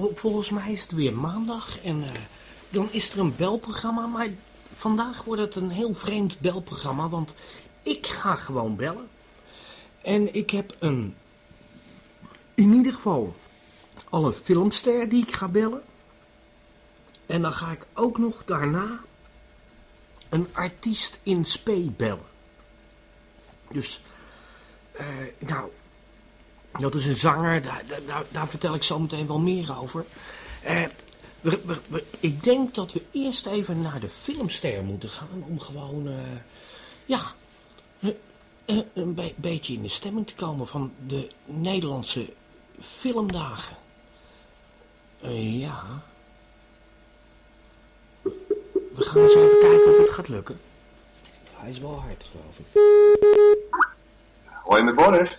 vol- volgens mij is het weer maandag en eh, dan is er een belprogramma. Maar vandaag wordt het een heel vreemd belprogramma, want ik ga gewoon bellen. En ik heb een, in ieder geval, al een filmster die ik ga bellen. En dan ga ik ook nog daarna een artiest in spe bellen. Dus, eh, nou, dat is een zanger, daar, daar- daar, vertel ik zo meteen wel meer over. Eh, we- ik denk dat we eerst even naar de filmster moeten gaan om gewoon, eh, ja, eh, eh, een be- beetje in de stemming te komen van de Nederlandse filmdagen. Ja. We gaan eens even kijken of het gaat lukken. Hij is wel hard, geloof ik. Hoi met Boris.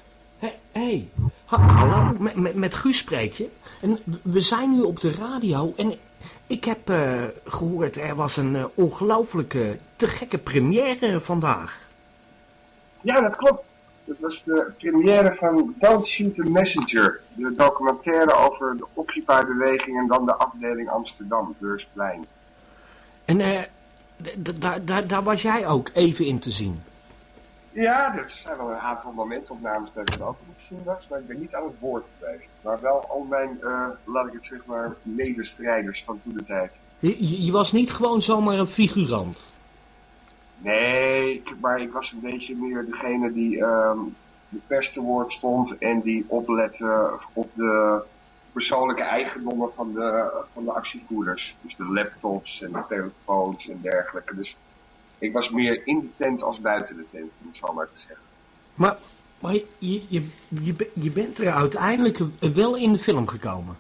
Hé, hey, Ha- hallo, met, met, met Guus spreek je. En we zijn nu op de radio en ik heb eh, gehoord, er was een eh, ongelooflijke, te gekke première vandaag. Ja, dat klopt. Dat was de première van Don't Shoot the Messenger. De documentaire over de Occupy-beweging en dan de afdeling Amsterdam, Beursplein. En daar- daar was jij ook even in te zien. Ja, er zijn wel een aantal momentopnames dat ik ook niet zien was, maar ik ben niet aan het woord geweest. Maar wel al mijn, eh, laat ik het zeg maar, medestrijders van toen de tijd. Je, was niet gewoon zomaar een figurant. Nee, ik- maar ik was een beetje meer degene die ehm, de pers te woord stond en die oplette op de persoonlijke eigendommen van de, van de actievoerders. Dus de laptops en de telefoons en dergelijke. Dus ik was meer in de tent als buiten de tent, om het zo maar te zeggen. Maar, maar je, je, je, je bent er uiteindelijk wel in de film gekomen.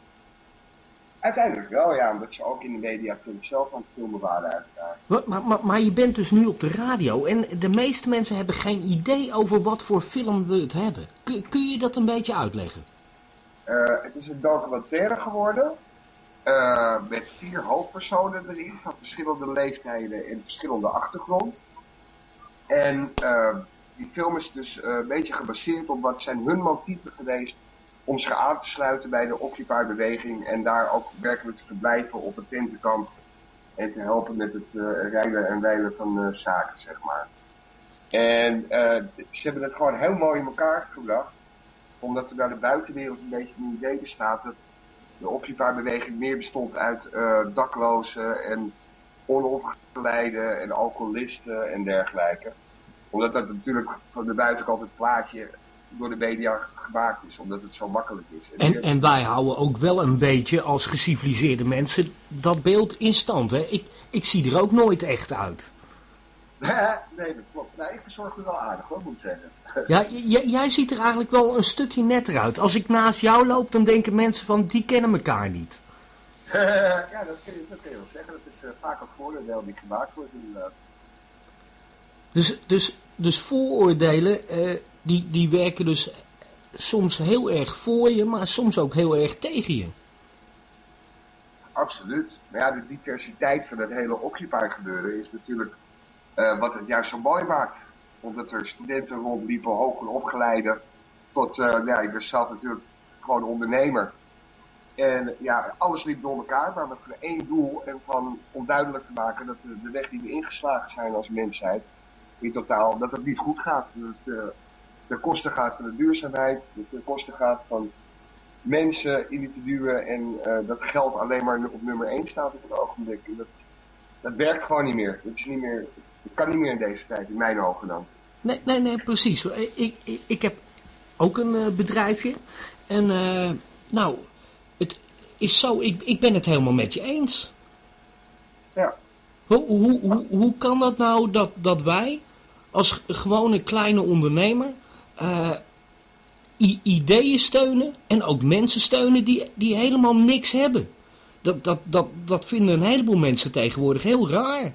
Uiteindelijk wel, ja, omdat ze ook in de mediapunt zelf aan het filmen waren uiteraard. Maar, maar, maar, maar je bent dus nu op de radio en de meeste mensen hebben geen idee over wat voor film we het hebben. Kun, kun je dat een beetje uitleggen? Eh, het is een documentaire geworden. Eh, met vier hoofdpersonen erin van verschillende leeftijden en verschillende achtergrond. En eh, die film is dus eh, een beetje gebaseerd op wat zijn hun motieven geweest om zich aan te sluiten bij de Occupy-beweging en daar ook werkelijk te verblijven op het tentenkamp en te helpen met het rijden en wijlen van zaken, zeg maar. En ze hebben het gewoon heel mooi in elkaar gebracht omdat er naar de buitenwereld een beetje een idee bestaat dat de Occupy-beweging meer bestond uit uh, daklozen en onopgeleiden en alcoholisten en dergelijke. Omdat dat natuurlijk van de buitenkant het plaatje door de media gemaakt is, omdat het zo makkelijk is. En, en wij houden ook wel een beetje als geciviliseerde mensen dat beeld in stand. Hè? Ik, ik zie er ook nooit echt uit. nee, dat klopt. Nee, ik verzorg me wel aardig hoor, moet ik zeggen. Ja, jij ziet er eigenlijk wel een stukje netter uit. Als ik naast jou loop, dan denken mensen van, die kennen elkaar niet. ja, dat kun, je, dat kun je wel zeggen. Dat is uh, vaak een vooroordeel die gemaakt wordt inderdaad. Dus, dus, dus vooroordelen, uh, die, die werken dus soms heel erg voor je, maar soms ook heel erg tegen je. Absoluut. Maar ja, de diversiteit van het hele Occupy gebeuren is natuurlijk uh, wat het juist zo mooi maakt. Omdat er studenten rondliepen, hoger opgeleide, tot, uh, ja, ik ben zelf natuurlijk gewoon ondernemer. En ja, alles liep door elkaar, maar met één doel en van om duidelijk te maken dat de, de weg die we ingeslagen zijn als mensheid, in totaal, dat het niet goed gaat. Dat het uh, ten koste gaat van de duurzaamheid, dat het ten koste gaat van mensen, individuen en uh, dat geld alleen maar op nummer 1 staat op het ogenblik. Dat, dat werkt gewoon niet meer. Dat, is niet meer. dat kan niet meer in deze tijd, in mijn ogen dan. Nee, nee, nee, precies. Ik, ik, ik heb ook een uh, bedrijfje en uh, nou, het is zo, ik, ik ben het helemaal met je eens. Ja. Hoe, hoe, hoe, hoe kan dat nou dat, dat wij als gewone kleine ondernemer uh, ideeën steunen en ook mensen steunen die, die helemaal niks hebben? Dat, dat, dat, dat vinden een heleboel mensen tegenwoordig heel raar.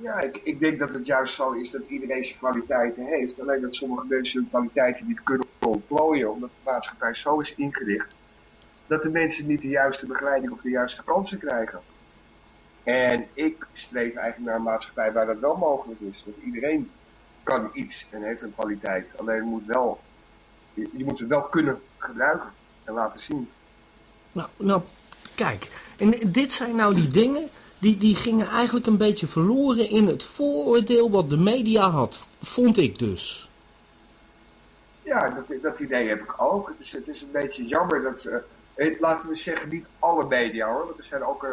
Ja, ik, ik denk dat het juist zo is dat iedereen zijn kwaliteiten heeft. Alleen dat sommige mensen hun kwaliteiten niet kunnen ontplooien, omdat de maatschappij zo is ingericht dat de mensen niet de juiste begeleiding of de juiste kansen krijgen. En ik streef eigenlijk naar een maatschappij waar dat wel mogelijk is. Dat iedereen kan iets en heeft een kwaliteit. Alleen moet wel, je, je moet het wel kunnen gebruiken en laten zien. Nou, nou, kijk. En dit zijn nou die dingen, die, die gingen eigenlijk een beetje verloren in het vooroordeel wat de media had. Vond ik dus. Ja, dat, dat idee heb ik ook. Het is, het is een beetje jammer dat, uh, laten we zeggen, niet alle media hoor. Want er zijn ook uh,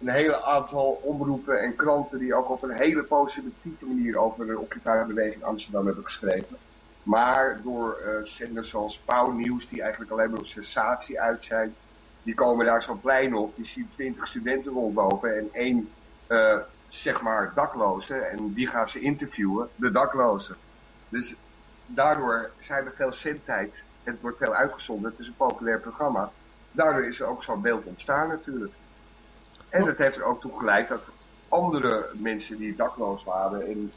een hele aantal omroepen en kranten die ook op een hele positieve manier over de Occupy-beweging Amsterdam hebben geschreven. Maar door uh, zenders zoals Pauw Nieuws, die eigenlijk alleen maar op sensatie uit zijn, die komen daar zo'n plein op, die zien twintig studenten rondlopen en één, uh, zeg maar, dakloze. En die gaan ze interviewen, de daklozen. Dus daardoor zijn er veel zendtijd. Het wordt veel uitgezonden, het is een populair programma. Daardoor is er ook zo'n beeld ontstaan natuurlijk. En dat heeft er ook toe geleid dat andere mensen die dakloos waren en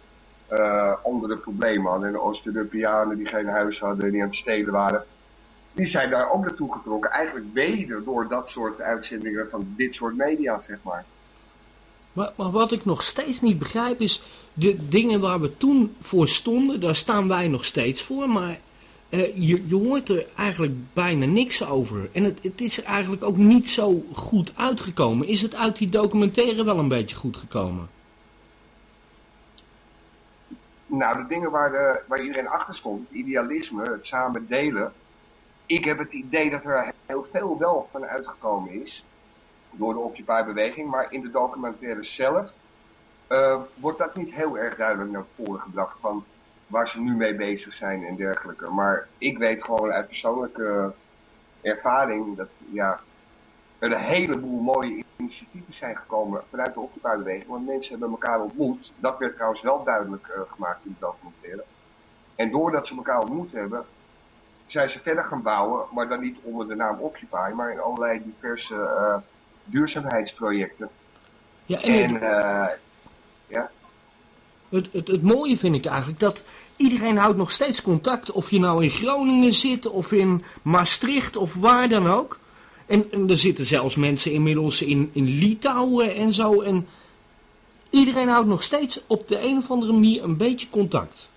uh, andere problemen hadden, en Oost-Europeanen die geen huis hadden en die aan het stelen waren, die zijn daar ook naartoe getrokken. Eigenlijk weder door dat soort uitzendingen van dit soort media, zeg maar. Maar, maar wat ik nog steeds niet begrijp is, de dingen waar we toen voor stonden, daar staan wij nog steeds voor, maar uh, je, je hoort er eigenlijk bijna niks over. En het, het is er eigenlijk ook niet zo goed uitgekomen. Is het uit die documentaire wel een beetje goed gekomen? Nou, de dingen waar, de, waar iedereen achter stond, het idealisme, het samen delen. Ik heb het idee dat er heel veel wel van uitgekomen is. Door de Occupy-beweging. Maar in de documentaire zelf uh, wordt dat niet heel erg duidelijk naar voren gebracht. Van waar ze nu mee bezig zijn en dergelijke. Maar ik weet gewoon uit persoonlijke ervaring dat ja, er een heleboel mooie initiatieven zijn gekomen vanuit de Occupy-beweging. Want mensen hebben elkaar ontmoet. Dat werd trouwens wel duidelijk uh, gemaakt in het documentaire. En doordat ze elkaar ontmoet hebben, zijn ze verder gaan bouwen, maar dan niet onder de naam Occupy, maar in allerlei diverse uh, duurzaamheidsprojecten. Ja, en, en uh, ja. Het, het, het mooie vind ik eigenlijk dat iedereen houdt nog steeds contact. Of je nou in Groningen zit of in Maastricht of waar dan ook. En, en er zitten zelfs mensen inmiddels in, in Litouwen en zo. En iedereen houdt nog steeds op de een of andere manier een beetje contact.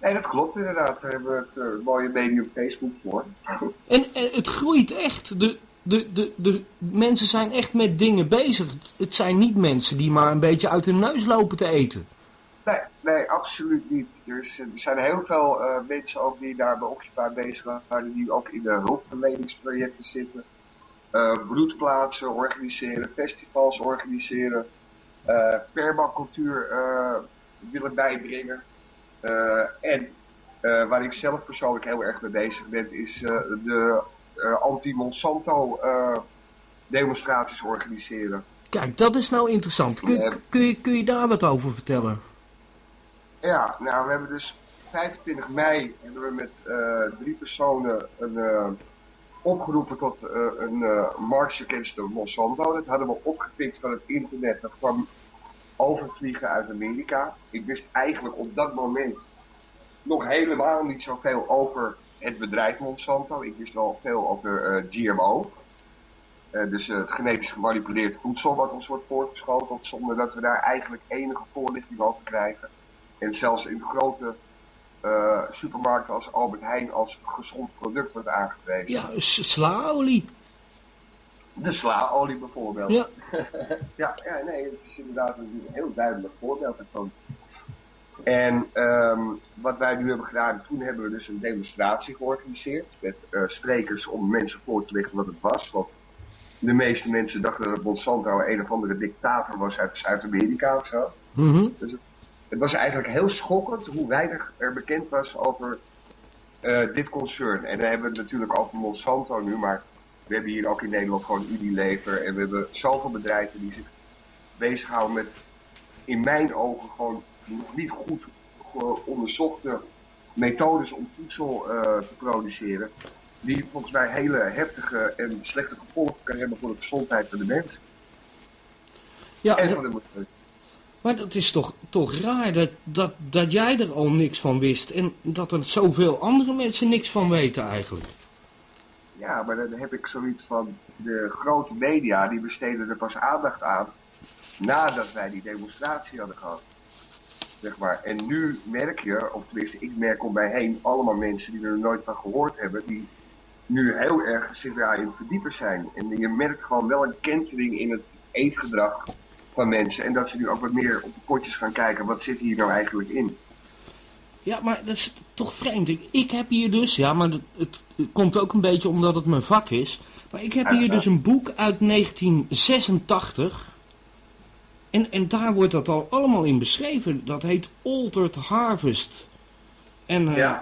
Nee, dat klopt inderdaad. Daar hebben we het uh, mooie medium Facebook voor. En, en het groeit echt. De, de, de, de mensen zijn echt met dingen bezig. Het, het zijn niet mensen die maar een beetje uit hun neus lopen te eten. Nee, Nee, absoluut niet. Er, er zijn heel veel uh, mensen ook die daar bij Occupy bezig waren, die ook in de hulpverleningsprojecten zitten. Uh, broedplaatsen organiseren, festivals organiseren, uh, permacultuur willen bijbrengen. En waar ik zelf persoonlijk heel erg mee bezig ben, is de anti-Monsanto demonstraties organiseren. Kijk, dat is nou interessant. Kun, kun, je, kun je daar wat over vertellen? Ja, nou we hebben dus 25 mei hebben we met uh, drie personen een, uh, opgeroepen tot uh, een march against de Monsanto. Dat hadden we opgepikt van het internet. Dat kwam overvliegen uit Amerika. Ik wist eigenlijk op dat moment nog helemaal niet zoveel over het bedrijf Monsanto. Ik wist wel veel over GMO. dus het genetisch gemanipuleerd voedsel wat ons wordt voorgeschoteld zonder dat we daar eigenlijk enige voorlichting over krijgen. En zelfs in grote supermarkten als Albert Heijn als gezond product wordt aangewezen. Ja, slaolie. De slaolie bijvoorbeeld. Ja. ja, ja, nee, het is inderdaad een heel duidelijk voorbeeld daarvan. En um, wat wij nu hebben gedaan, toen hebben we dus een demonstratie georganiseerd met uh, sprekers om mensen voor te leggen wat het was. Want de meeste mensen dachten dat Monsanto een of andere dictator was uit Zuid-Amerika of zo. Mm -hmm. Dus het was eigenlijk heel schokkend hoe weinig er bekend was over uh, dit concern. En dan hebben we het natuurlijk over Monsanto nu, maar we hebben hier ook in Nederland gewoon Unilever. En we hebben zoveel bedrijven die zich bezighouden met, in mijn ogen, gewoon nog niet goed onderzochte methodes om voedsel uh, te produceren. Die volgens mij hele heftige en slechte gevolgen kunnen hebben voor de gezondheid van de mens. Ja, en van de milieu. Maar dat is toch, toch raar dat, dat, dat jij er al niks van wist en dat er zoveel andere mensen niks van weten eigenlijk. Ja, maar dan heb ik zoiets van, de grote media die besteden er pas aandacht aan nadat wij die demonstratie hadden gehad. Zeg maar. En nu merk je, of tenminste ik merk om mij heen, allemaal mensen die er nooit van gehoord hebben, die nu heel erg zich daarin verdiepen zijn. En je merkt gewoon wel een kentering in het eetgedrag van mensen. En dat ze nu ook wat meer op de potjes gaan kijken. Wat zit hier nou eigenlijk in? Ja, maar dat is toch vreemd. Ik, heb hier dus, ja, maar het, het, komt ook een beetje omdat het mijn vak is. Maar ik heb hier dus een boek uit 1986. En, en daar wordt dat al allemaal in beschreven. Dat heet Altered Harvest. En uh,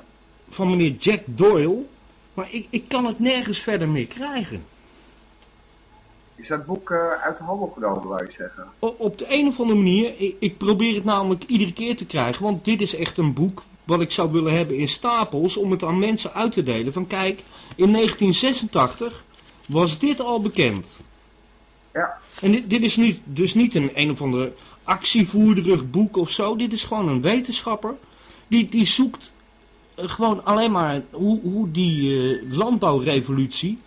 van meneer Jack Doyle. Maar ik, ik kan het nergens verder meer krijgen. Is dat boek uh, uit de handel genomen, wou je zeggen? op de een of andere manier. Ik, ik, probeer het namelijk iedere keer te krijgen. Want dit is echt een boek wat ik zou willen hebben in stapels. Om het aan mensen uit te delen. Van kijk, in 1986 was dit al bekend. Ja. En dit, dit is niet, dus niet een een of ander actievoerderig boek of zo. Dit is gewoon een wetenschapper. Die, die zoekt eh, gewoon alleen maar hoe, hoe die uh, landbouwrevolutie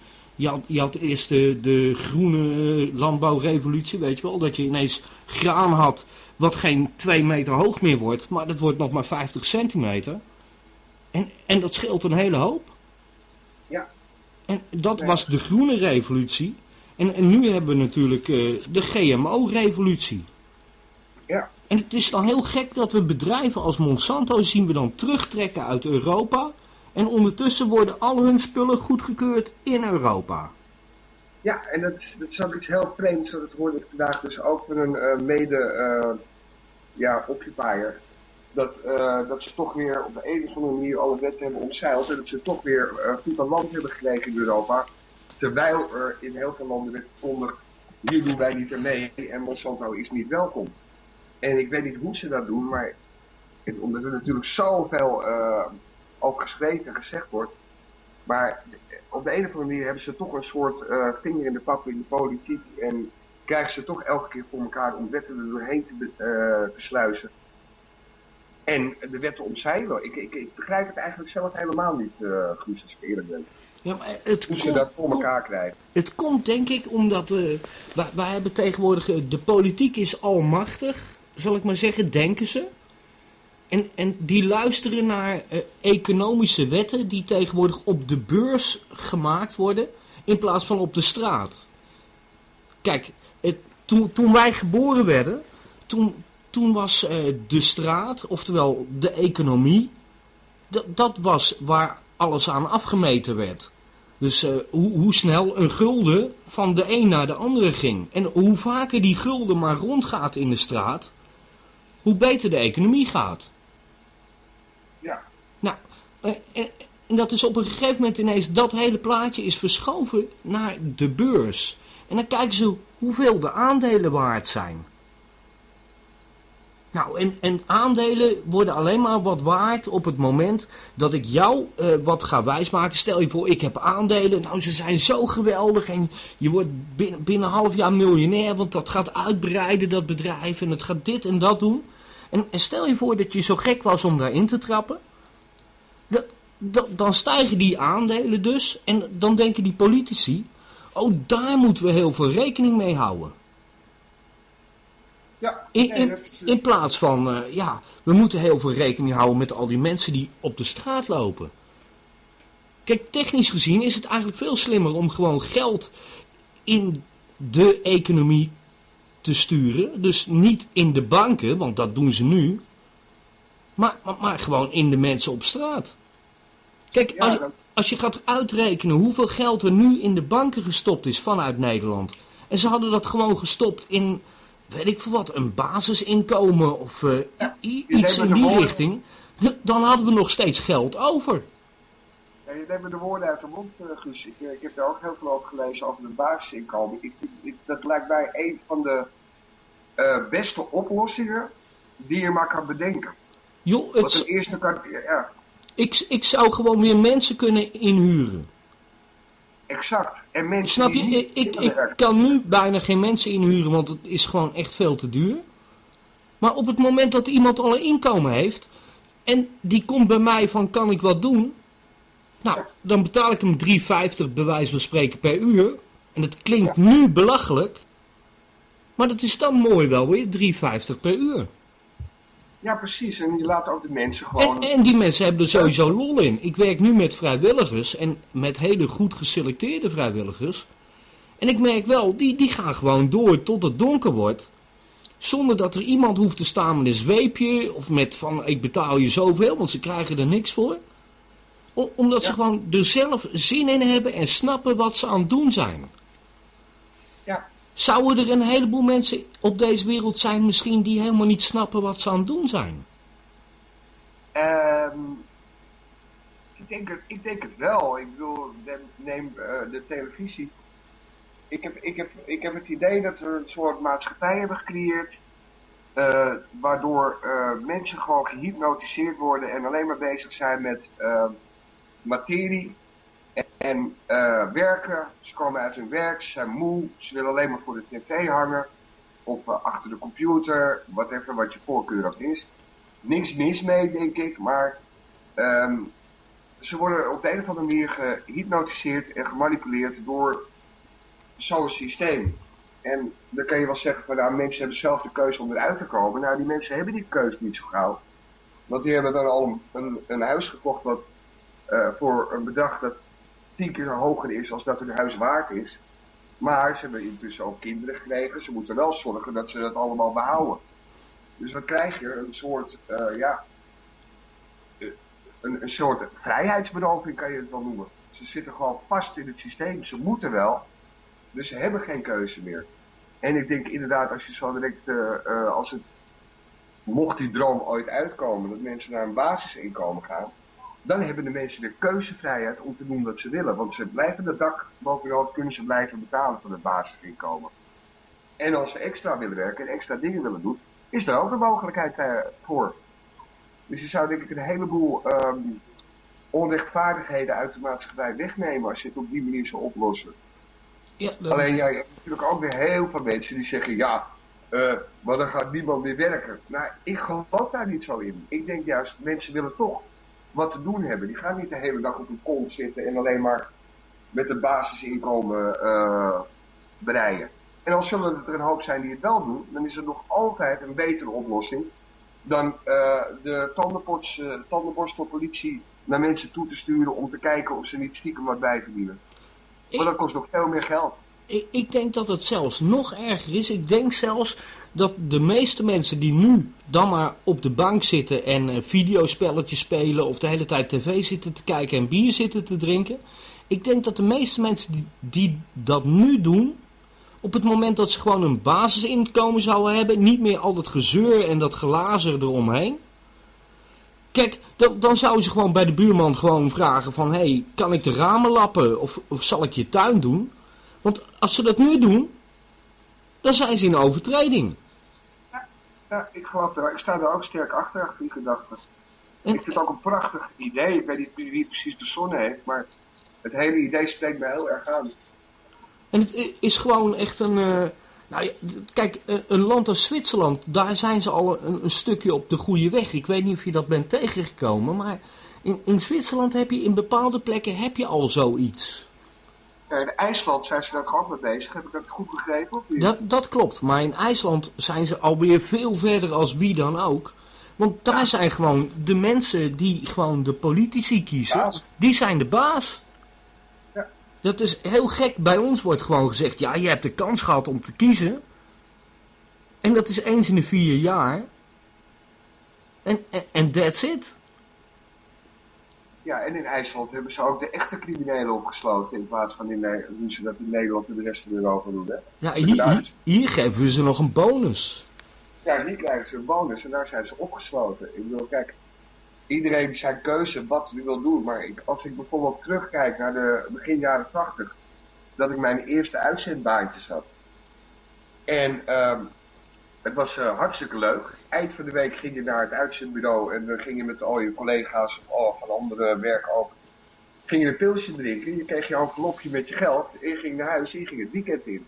je had, je had eerst de, de groene landbouwrevolutie, weet je wel. Dat je ineens graan had wat geen 2 meter hoog meer wordt. Maar dat wordt nog maar 50 centimeter. En, en dat scheelt een hele hoop. Ja. En dat was de groene revolutie. En, en nu hebben we natuurlijk uh, de GMO-revolutie. Ja. En het is dan heel gek dat we bedrijven als Monsanto zien we dan terugtrekken uit Europa. En ondertussen worden al hun spullen goedgekeurd in Europa. Ja, en dat, dat is ook iets heel vreemds. Dat hoorde ik vandaag dus ook van een uh, mede uh, ja. Dat, uh, dat ze toch weer op de een of andere manier alle wetten hebben omzeild. En dat ze toch weer goed aan land hebben gekregen in Europa. Terwijl er in heel veel landen werd verkondigd, hier doen wij niet mee en Monsanto is niet welkom. En ik weet niet hoe ze dat doen, maar het, omdat er natuurlijk zoveel ook geschreven en gezegd wordt. Maar op de een of andere manier hebben ze toch een soort uh, vinger in de pap in de politiek. En krijgen ze toch elke keer voor elkaar om wetten er doorheen te, uh, te sluizen. En de wetten omzeilen. Ik, ik, ik, begrijp het eigenlijk zelf helemaal niet, uh, Guus, als ik eerlijk ben. Ja, maar het Hoe ze dat voor elkaar krijgen. Het komt denk ik omdat uh, wij, wij hebben tegenwoordig, de politiek is almachtig, zal ik maar zeggen, denken ze. En, en die luisteren naar uh, economische wetten die tegenwoordig op de beurs gemaakt worden in plaats van op de straat. Kijk, toen, toen wij geboren werden, toen, toen was eh, de straat, oftewel de economie, dat, dat was waar alles aan afgemeten werd. Dus eh, hoe, hoe snel een gulden van de een naar de andere ging. En hoe vaker die gulden maar rondgaat in de straat, hoe beter de economie gaat. Eh, en, en dat is op een gegeven moment ineens, dat hele plaatje is verschoven naar de beurs. En dan kijken ze hoeveel de aandelen waard zijn. Nou, en, en aandelen worden alleen maar wat waard op het moment dat ik jou eh, wat ga wijsmaken. Stel je voor, ik heb aandelen, nou ze zijn zo geweldig en je wordt binnen, binnen een half jaar miljonair, want dat gaat uitbreiden, dat bedrijf, en het gaat dit en dat doen. En, en stel je voor dat je zo gek was om daarin te trappen. Dan stijgen die aandelen dus en dan denken die politici, oh daar moeten we heel veel rekening mee houden. Ja, In, in, plaats van, eh, ja, we moeten heel veel rekening houden met al die mensen die op de straat lopen. Kijk, technisch gezien is het eigenlijk veel slimmer om gewoon geld in de economie te sturen. Dus niet in de banken, want dat doen ze nu. Maar, maar, maar gewoon in de mensen op straat. Kijk, Ja, als, als je gaat uitrekenen hoeveel geld er nu in de banken gestopt is vanuit Nederland. En ze hadden dat gewoon gestopt in, weet ik veel wat, een basisinkomen of eh, je iets in die woorden- richting. Dan hadden we nog steeds geld over. Ja, je neemt me de woorden uit de mond, eh, Guus. Ik, eh, ik heb daar ook heel veel over gelezen over de basisinkomen. Ik, ik- dat lijkt mij een van de beste oplossingen die je maar kan bedenken. Want het, ten eerste kan... Ja, ik, ik zou gewoon weer mensen kunnen inhuren. exact. En mensen Snap je? Ik, ik, kan nu bijna geen mensen inhuren, want het is gewoon echt veel te duur. Maar op het moment dat iemand al een inkomen heeft en die komt bij mij van kan ik wat doen? Nou, dan betaal ik hem 3,50 bij wijze van spreken per uur. En dat klinkt nu belachelijk. Maar dat is dan mooi wel weer, 3,50 per uur. Ja, precies. En je laat ook de mensen gewoon... En, en die mensen hebben er sowieso lol in. Ik werk nu met vrijwilligers en met hele goed geselecteerde vrijwilligers. En ik merk wel, die, die gaan gewoon door tot het donker wordt. Zonder dat er iemand hoeft te staan met een zweepje of met van ik betaal je zoveel, want ze krijgen er niks voor. Omdat ze gewoon er zelf zin in hebben en snappen wat ze aan het doen zijn. Zouden er een heleboel mensen op deze wereld zijn misschien die helemaal niet snappen wat ze aan het doen zijn? Ehm, ik, denk het, ik denk het wel. Ik bedoel, neem eh, de televisie. Ik heb, ik, heb, ik heb het idee dat we een soort maatschappij hebben gecreëerd. eh, waardoor eh, mensen gewoon gehypnotiseerd worden en alleen maar bezig zijn met materie en, eh, werken. Ze komen uit hun werk, ze zijn moe, ze willen alleen maar voor de tv hangen of eh, achter de computer, whatever wat je voorkeur ook is niks mis mee, denk ik, maar ehm, ze worden op de een of andere manier gehypnotiseerd en gemanipuleerd door zo'n systeem. En dan kan je wel zeggen van nou, mensen hebben zelf de keuze om eruit te komen. Nou, die mensen hebben die keuze niet zo gauw. Want die hebben dan al een, een, een huis gekocht wat eh, voor een bedrag dat tien keer hoger is als dat hun huis waard is. Maar ze hebben intussen ook kinderen gekregen. Ze moeten wel zorgen dat ze dat allemaal behouden. Dus dan krijg je een soort, eh, ja, een, een soort vrijheidsberoving kan je het wel noemen. Ze zitten gewoon vast in het systeem. Ze moeten wel, dus ze hebben geen keuze meer. En ik denk inderdaad, als je zo direct, eh, eh, als het, mocht die droom ooit uitkomen, dat mensen naar een basisinkomen gaan, dan hebben de mensen weer keuzevrijheid om te doen wat ze willen. Want ze blijven het dak boven hun hoofd, kunnen ze blijven betalen van het basisinkomen. En als ze extra willen werken en extra dingen willen doen, is er ook een mogelijkheid eh, voor. Dus je zou denk ik een heleboel ehm, onrechtvaardigheden uit de maatschappij wegnemen als je het op die manier zou oplossen. Ja, Alleen ja, je hebt natuurlijk ook weer heel veel mensen die zeggen ja, eh, maar dan gaat niemand meer werken. Nou, ik geloof daar niet zo in. Ik denk juist, mensen willen toch wat te doen hebben. Die gaan niet de hele dag op een kont zitten en alleen maar met het basisinkomen eh breien. En dan zullen het er een hoop zijn die het wel doen, dan is er nog altijd een betere oplossing dan eh, de tandenborst, eh, tandenborstelpolitie naar mensen toe te sturen om te kijken of ze niet stiekem wat bijverdienen. Want dat kost nog veel meer geld. Ik, ik denk dat het zelfs nog erger is. Ik denk zelfs dat de meeste mensen die nu dan maar op de bank zitten en uh, videospelletjes spelen of de hele tijd tv zitten te kijken en bier zitten te drinken. Ik denk dat de meeste mensen die, die dat nu doen, op het moment dat ze gewoon een basisinkomen zouden hebben, niet meer al dat gezeur en dat glazer eromheen. Kijk, dan, dan zouden ze gewoon bij de buurman gewoon vragen van, hé, hey, kan ik de ramen lappen of, of zal ik je tuin doen? Want als ze dat nu doen, dan zijn ze in overtreding. Ja, ja ik geloof er, ik sta er ook sterk achter, achter die gedachte. En, ik vind het ook een prachtig idee. Ik weet niet wie het precies verzonnen heeft, maar het hele idee spreekt mij heel erg aan. En het is gewoon echt een... Uh, nou, kijk, een land als Zwitserland, daar zijn ze al een, een, stukje op de goede weg. Ik weet niet of je dat bent tegengekomen, maar in, in Zwitserland heb je in bepaalde plekken heb je al zoiets. Ja, in IJsland zijn ze daar ook mee bezig. Heb ik dat goed begrepen? Of Dat, dat klopt, maar in IJsland zijn ze alweer veel verder als wie dan ook. Want daar zijn gewoon de mensen die gewoon de politici kiezen, die zijn de baas. Dat is heel gek. Bij ons wordt gewoon gezegd, ja, je hebt de kans gehad om te kiezen. En dat is eens in de vier jaar. En, en that's it. Ja, en in IJsland hebben ze ook de echte criminelen opgesloten in plaats van in, hoe ze dat in Nederland en de rest van Europa doen. Hè? Ja, hier, hier, geven we ze nog een bonus. Ja, hier krijgen ze een bonus en daar zijn ze opgesloten. Ik bedoel, kijk, iedereen zijn keuze wat hij wil doen. Maar ik, als ik bijvoorbeeld terugkijk naar de begin jaren 80, dat ik mijn eerste uitzendbaantjes had. En um, het was uh, hartstikke leuk. Eind van de week ging je naar het uitzendbureau en dan ging je met al je collega's of van andere werk ook. Ging je een pilsje drinken, je kreeg je envelopje met je geld en je ging naar huis en je ging het weekend in.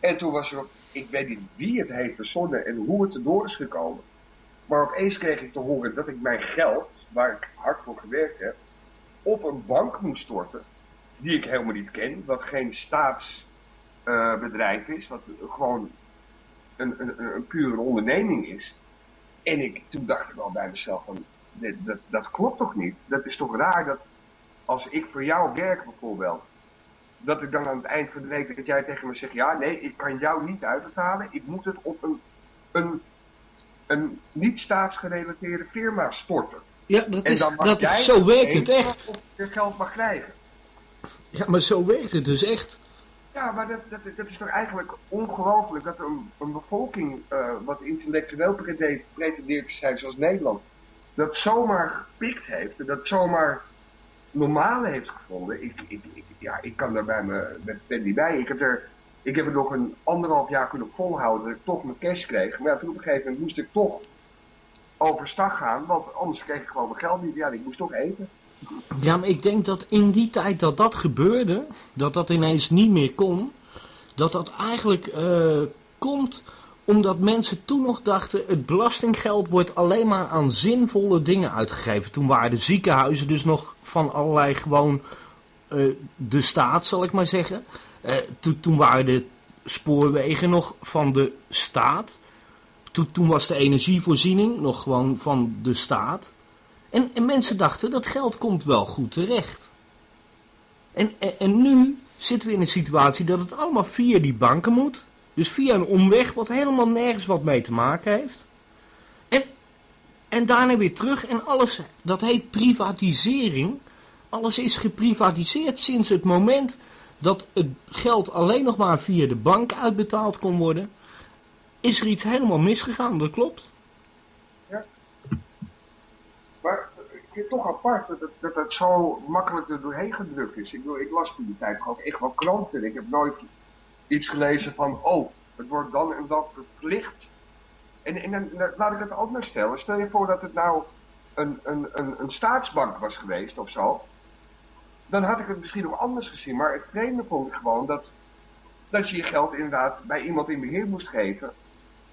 En toen was er, ik weet niet wie het heeft verzonnen en hoe het erdoor is gekomen. Maar opeens kreeg ik te horen dat ik mijn geld, waar ik hard voor gewerkt heb, op een bank moest storten. Die ik helemaal niet ken, wat geen staatsbedrijf uh, is, wat gewoon een, een, een pure onderneming is. En ik, toen dacht ik al bij mezelf van, dat, dat, dat klopt toch niet? Dat is toch raar dat als ik voor jou werk bijvoorbeeld, dat ik dan aan het eind van de week dat jij tegen me zegt, ja nee, ik kan jou niet uitbetalen, ik moet het op een, een een niet staatsgerelateerde firma storten. Ja, dat is, dat is, zo werkt het echt. Of je geld mag krijgen. Ja, maar zo werkt het dus echt. Ja, maar dat, dat, is toch eigenlijk ongelooflijk dat een, een bevolking uh, wat intellectueel pretendeert te zijn, zoals Nederland, dat zomaar gepikt heeft en dat zomaar normaal heeft gevonden. Ik, ik, ik, ja, ik kan daar bij me ben niet bij. Ik heb er ik heb het nog een anderhalf jaar kunnen volhouden dat ik toch mijn cash kreeg. Maar toen op een gegeven moment moest ik toch overstag gaan, want anders kreeg ik gewoon mijn geld niet. Ja, ik moest toch eten. Ja, maar ik denk dat in die tijd dat dat gebeurde, dat dat ineens niet meer kon, dat dat eigenlijk uh, komt omdat mensen toen nog dachten, het belastinggeld wordt alleen maar aan zinvolle dingen uitgegeven. Toen waren de ziekenhuizen dus nog van allerlei gewoon uh, de staat, zal ik maar zeggen. Uh, toen waren de spoorwegen nog van de staat. Toen was de energievoorziening nog gewoon van de staat. En, en mensen dachten, dat geld komt wel goed terecht. En, en, en, nu zitten we in een situatie dat het allemaal via die banken moet. Dus via een omweg wat helemaal nergens wat mee te maken heeft. En, en daarna weer terug en alles, dat heet privatisering. Alles is geprivatiseerd sinds het moment dat het geld alleen nog maar via de bank uitbetaald kon worden, is er iets helemaal misgegaan, dat klopt. Maar ik vind het toch apart dat dat zo makkelijk er doorheen gedrukt is. Ik, bedoel, ik las toen die tijd gewoon echt wel kranten. Ik heb nooit iets gelezen van, oh, het wordt dan en dan verplicht. En, en laat ik het ook maar stellen. Stel je voor dat het nou een, een, een, een staatsbank was geweest of zo dan had ik het misschien nog anders gezien. Maar het vreemde vond ik gewoon dat, dat je je geld inderdaad bij iemand in beheer moest geven,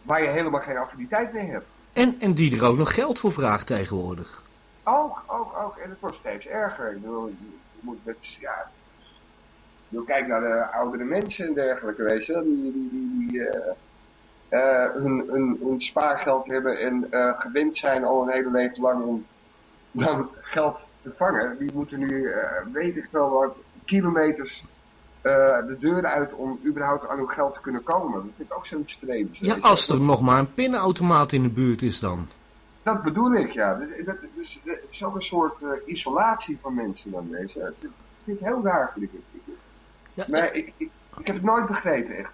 waar je helemaal geen affiniteit mee hebt. En, en die er ook nog geld voor vraagt tegenwoordig. Ook, ook, ook. En het wordt steeds erger. Ik je moet met, ja... Ik kijk naar de oudere mensen en dergelijke, weet je Die, die, die, uh, uh, hun, hun, spaargeld hebben en uh, gewend zijn al een hele leven lang om dan geld te vangen. Die moeten nu, weet ik wel wat, kilometers eh, de deur uit om überhaupt aan uw geld te kunnen komen. Dat vind ik ook zo'n streven. Ja, als er nog maar een pinautomaat in de buurt is dan. Dat bedoel ik, ja. Dus, dat, dus, het is ook een soort uh, isolatie van mensen dan deze. Dat vind ik heel raar, vind ik. Ja, maar ik, ik, ik heb het nooit begrepen, echt.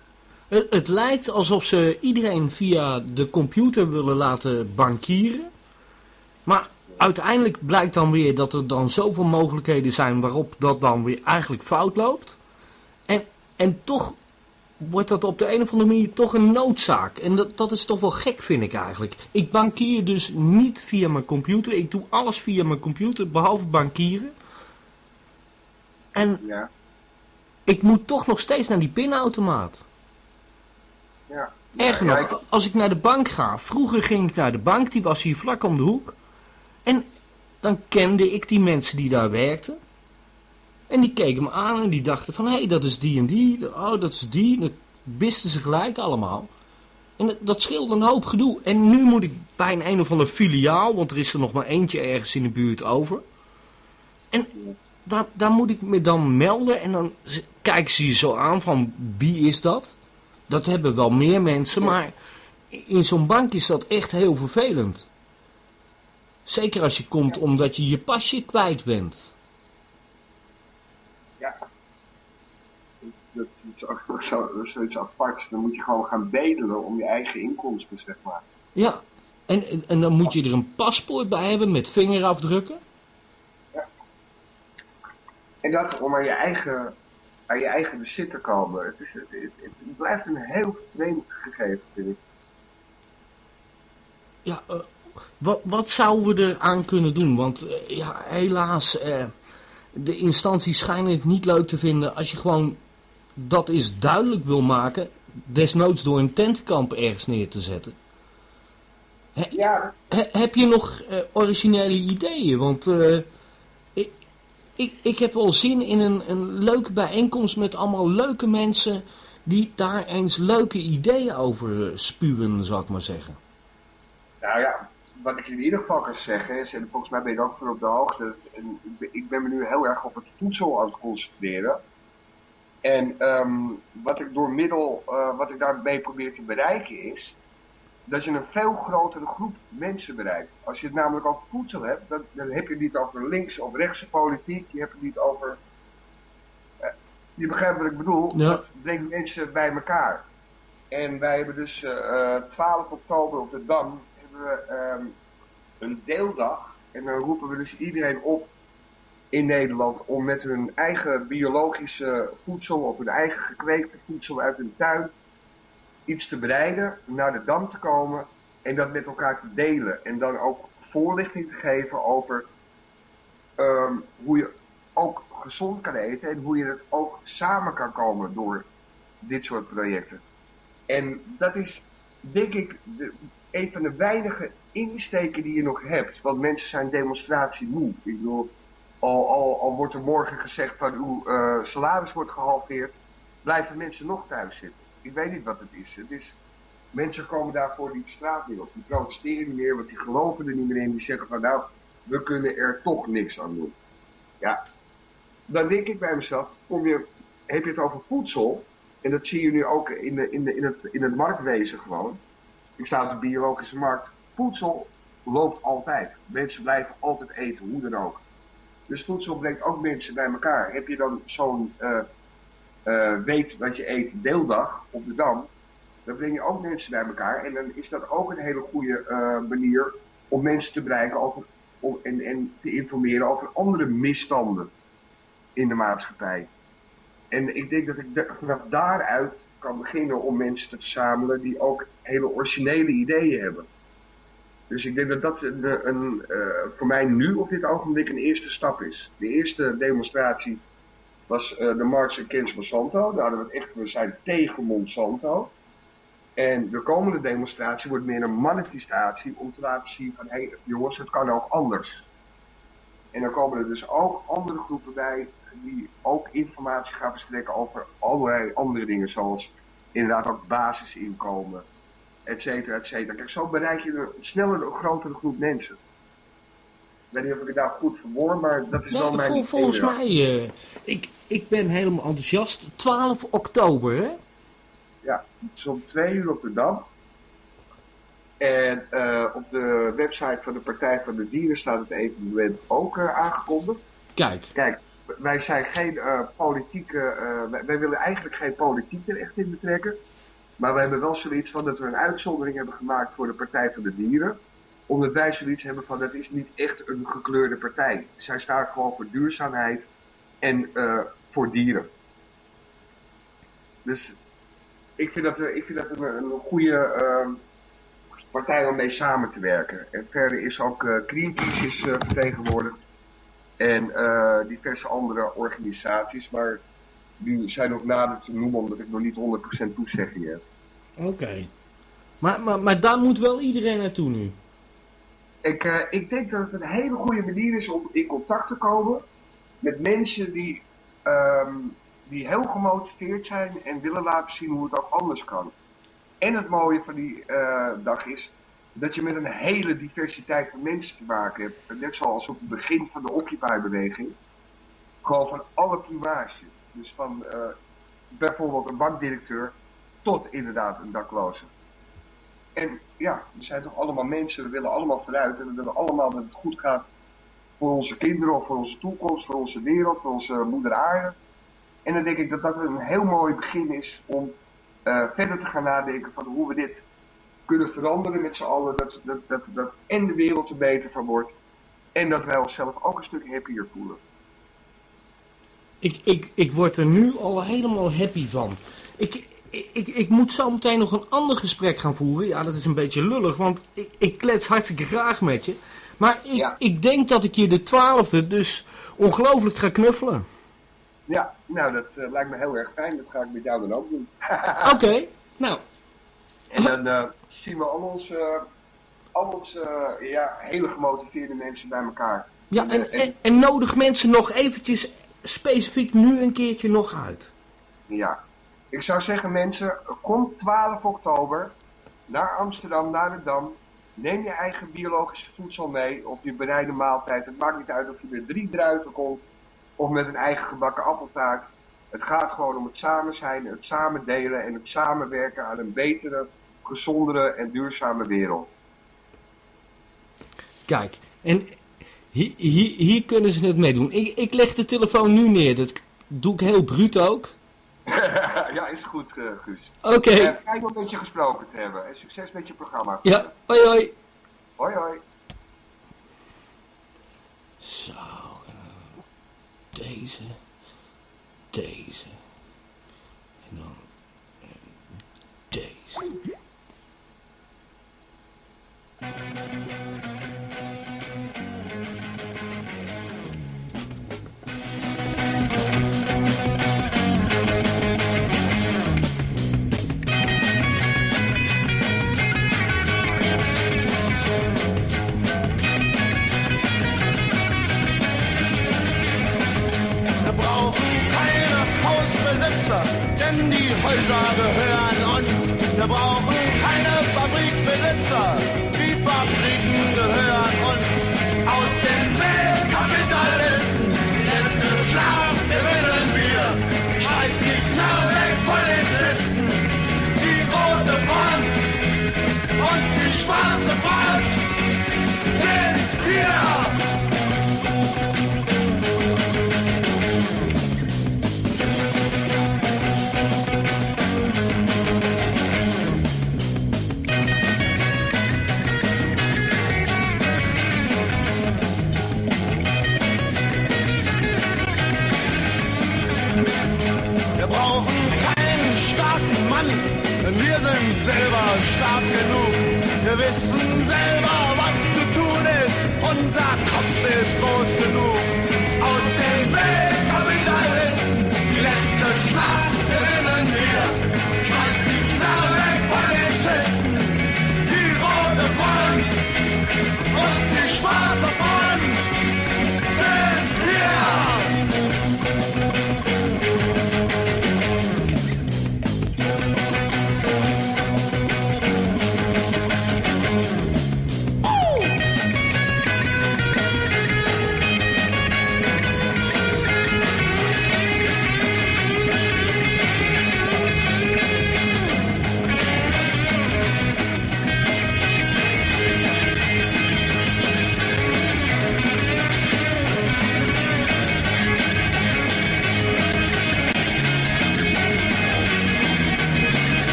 Het, het, lijkt alsof ze iedereen via de computer willen laten bankieren. Maar uiteindelijk blijkt dan weer dat er dan zoveel mogelijkheden zijn waarop dat dan weer eigenlijk fout loopt. En, en toch wordt dat op de een of andere manier toch een noodzaak. En dat, dat is toch wel gek, vind ik eigenlijk. Ik bankier dus niet via mijn computer. Ik doe alles via mijn computer, behalve bankieren. En ja. ik moet toch nog steeds naar die pinautomaat. Ja. Erger nog, als ik naar de bank ga. Vroeger ging ik naar de bank, die was hier vlak om de hoek. En dan kende ik die mensen die daar werkten. En die keken me aan en die dachten van, hé, hey, dat is die en die. Oh, dat is die. Dat wisten ze gelijk allemaal. En dat, scheelde een hoop gedoe. En nu moet ik bij een een of ander filiaal, want er is er nog maar eentje ergens in de buurt over. En daar, daar moet ik me dan melden en dan kijken ze je zo aan van, wie is dat? Dat hebben wel meer mensen, maar in zo'n bank is dat echt heel vervelend. Zeker als je komt omdat je je pasje kwijt bent. Ja. Ook zo, zoiets aparts. Dan moet je gewoon gaan bedelen om je eigen inkomsten, zeg maar. Ja. En, en dan moet je er een paspoort bij hebben met vingerafdrukken. Ja. En dat om aan je eigen, aan je eigen bezit te komen. Het, is, het, het, het blijft een heel vreemd gegeven, vind ik. Ja, uh, wat, wat zouden we eraan kunnen doen? Want uh, ja, helaas, uh, de instanties schijnen het niet leuk te vinden als je gewoon dat eens duidelijk wil maken. Desnoods door een tentkamp ergens neer te zetten. He, ja. he, heb je nog uh, originele ideeën? Want ik, ik, ik heb wel zin in een, een leuke bijeenkomst met allemaal leuke mensen die daar eens leuke ideeën over spuwen, zou ik maar zeggen. Nou ja, wat ik in ieder geval kan zeggen is, en volgens mij ben je ook voor op de hoogte, en ik ben me nu heel erg op het voedsel aan het concentreren. En um, wat ik door middel, uh, wat ik daarmee probeer te bereiken is, dat je een veel grotere groep mensen bereikt. Als je het namelijk over voedsel hebt, dan, dan heb je het niet over links of rechtse politiek, je hebt het niet over... Uh, je begrijpt wat ik bedoel, ja. dat brengt mensen bij elkaar. En wij hebben dus uh, 12 oktober op de Dam we um, een deeldag. En dan roepen we dus iedereen op in Nederland om met hun eigen biologische voedsel of hun eigen gekweekte voedsel uit hun tuin iets te bereiden, naar de dam te komen en dat met elkaar te delen. En dan ook voorlichting te geven over um, hoe je ook gezond kan eten en hoe je het ook samen kan komen door dit soort projecten. En dat is, denk ik, de, een van de weinige insteken die je nog hebt. Want mensen zijn demonstratie moe. Ik bedoel, al, wordt er morgen gezegd van uw uh, salaris wordt gehalveerd, blijven mensen nog thuis zitten. Ik weet niet wat het is. Het is mensen komen daarvoor die straat weer op. Die protesteren niet meer, want die geloven er niet meer in. Die zeggen van nou, we kunnen er toch niks aan doen. Ja, dan denk ik bij mezelf, kom je, heb je het over voedsel, en dat zie je nu ook in, de, in, de, in, het, in het marktwezen gewoon. Ik sta op de biologische markt. Voedsel loopt altijd. Mensen blijven altijd eten, hoe dan ook. Dus voedsel brengt ook mensen bij elkaar. Heb je dan zo'n uh, uh, weet wat je eet deeldag op de Dam, dan breng je ook mensen bij elkaar. En dan is dat ook een hele goede uh, manier om mensen te bereiken over, om, en, en te informeren over andere misstanden in de maatschappij. En ik denk dat ik vanaf daaruit kan beginnen om mensen te verzamelen die ook hele originele ideeën hebben. Dus ik denk dat dat een, een, uh, voor mij nu op dit ogenblik een eerste stap is. De eerste demonstratie was uh, de March Against Monsanto. Daar hadden we echt, we zijn tegen Monsanto. En de komende demonstratie wordt meer een manifestatie om te laten zien van, hé hey, jongens, het kan ook anders. En dan komen er dus ook andere groepen bij die ook informatie gaan verstrekken over allerlei andere dingen, zoals inderdaad ook basisinkomen, et cetera, et cetera. Kijk, zo bereik je een, sneller een grotere groep mensen. weet niet of ik het nou goed verwoord, maar dat is wel mijn vol- volgens mij, eh, ik, ik ben helemaal enthousiast. 12 oktober, hè? Ja, het is om twee uur op de Dam. En eh, op de website van de Partij van de Dieren staat het evenement ook eh, aangekondigd. Kijk, Kijk, wij zijn geen politieke, wij, wij willen eigenlijk geen politiek er echt in betrekken. Maar we hebben wel zoiets van dat we een uitzondering hebben gemaakt voor de Partij van de Dieren. Omdat wij zoiets hebben van, dat is niet echt een gekleurde partij. Zij staan gewoon voor duurzaamheid en eh, voor dieren. Dus ik vind dat, eh, ik vind dat een, een goede ehm, partij om mee samen te werken. En verder is ook eh, Greenpeace is, vertegenwoordigd. En diverse andere organisaties, maar die zijn nog nader te noemen omdat ik nog niet 100% toezegging heb. Oké. Maar, maar, maar daar moet wel iedereen naartoe nu. Ik, eh, ik denk dat het een hele goede manier is om in contact te komen met mensen die, ehm, die heel gemotiveerd zijn en willen laten zien hoe het ook anders kan. En het mooie van die eh, dag is dat je met een hele diversiteit van mensen te maken hebt. Net zoals op het begin van de Occupy-beweging. Gewoon van alle plumage. Dus van eh, bijvoorbeeld een bankdirecteur tot inderdaad een dakloze. En ja, we zijn toch allemaal mensen, we willen allemaal vooruit en we willen allemaal dat het goed gaat voor onze kinderen of voor onze toekomst, voor onze wereld, voor onze moeder aarde. En dan denk ik dat dat een heel mooi begin is om eh, verder te gaan nadenken van hoe we dit kunnen veranderen met z'n allen. Dat, dat, dat, dat en de wereld er beter van wordt en dat wij onszelf ook een stuk happier voelen. Ik, ik, ik word er nu al helemaal happy van. Ik, ik, ik, moet zo meteen nog een ander gesprek gaan voeren. Ja, dat is een beetje lullig, want ik, ik klets hartstikke graag met je. Maar ik, Ja. ik denk dat ik je de twaalfde dus ongelooflijk ga knuffelen. Ja, nou dat eh, lijkt me heel erg fijn. Dat ga ik met jou dan ook doen. Oké, nou, En dan eh, zien we al onze, al onze eh, ja, hele gemotiveerde mensen bij elkaar. ja, en, en, en nodig mensen nog eventjes specifiek nu een keertje nog uit. Ja. Ik zou zeggen mensen, kom 12 oktober naar Amsterdam, naar de Dam. Neem je eigen biologische voedsel mee of je bereide maaltijd. Het maakt niet uit of je met drie druiven komt of met een eigen gebakken appeltaart. Het gaat gewoon om het samen zijn, het samen delen en het samenwerken aan een betere, gezondere en duurzame wereld. Kijk, en hier, hier, hier kunnen ze het mee doen. Ik, ik leg de telefoon nu neer, dat doe ik heel bruut ook. goed, eh, Guus. Oké, Eh, fijn om met je gesproken te hebben en succes met je programma. ja, hoi hoi. Hoi hoi. Zo, dan deze, deze, en dan eh, deze. Die Häuser gehören uns. Wir brauchen keine Fabrikbesitzer, selber stark genug. Wir wissen selber, was zu tun ist. Unser Kopf ist groß genug.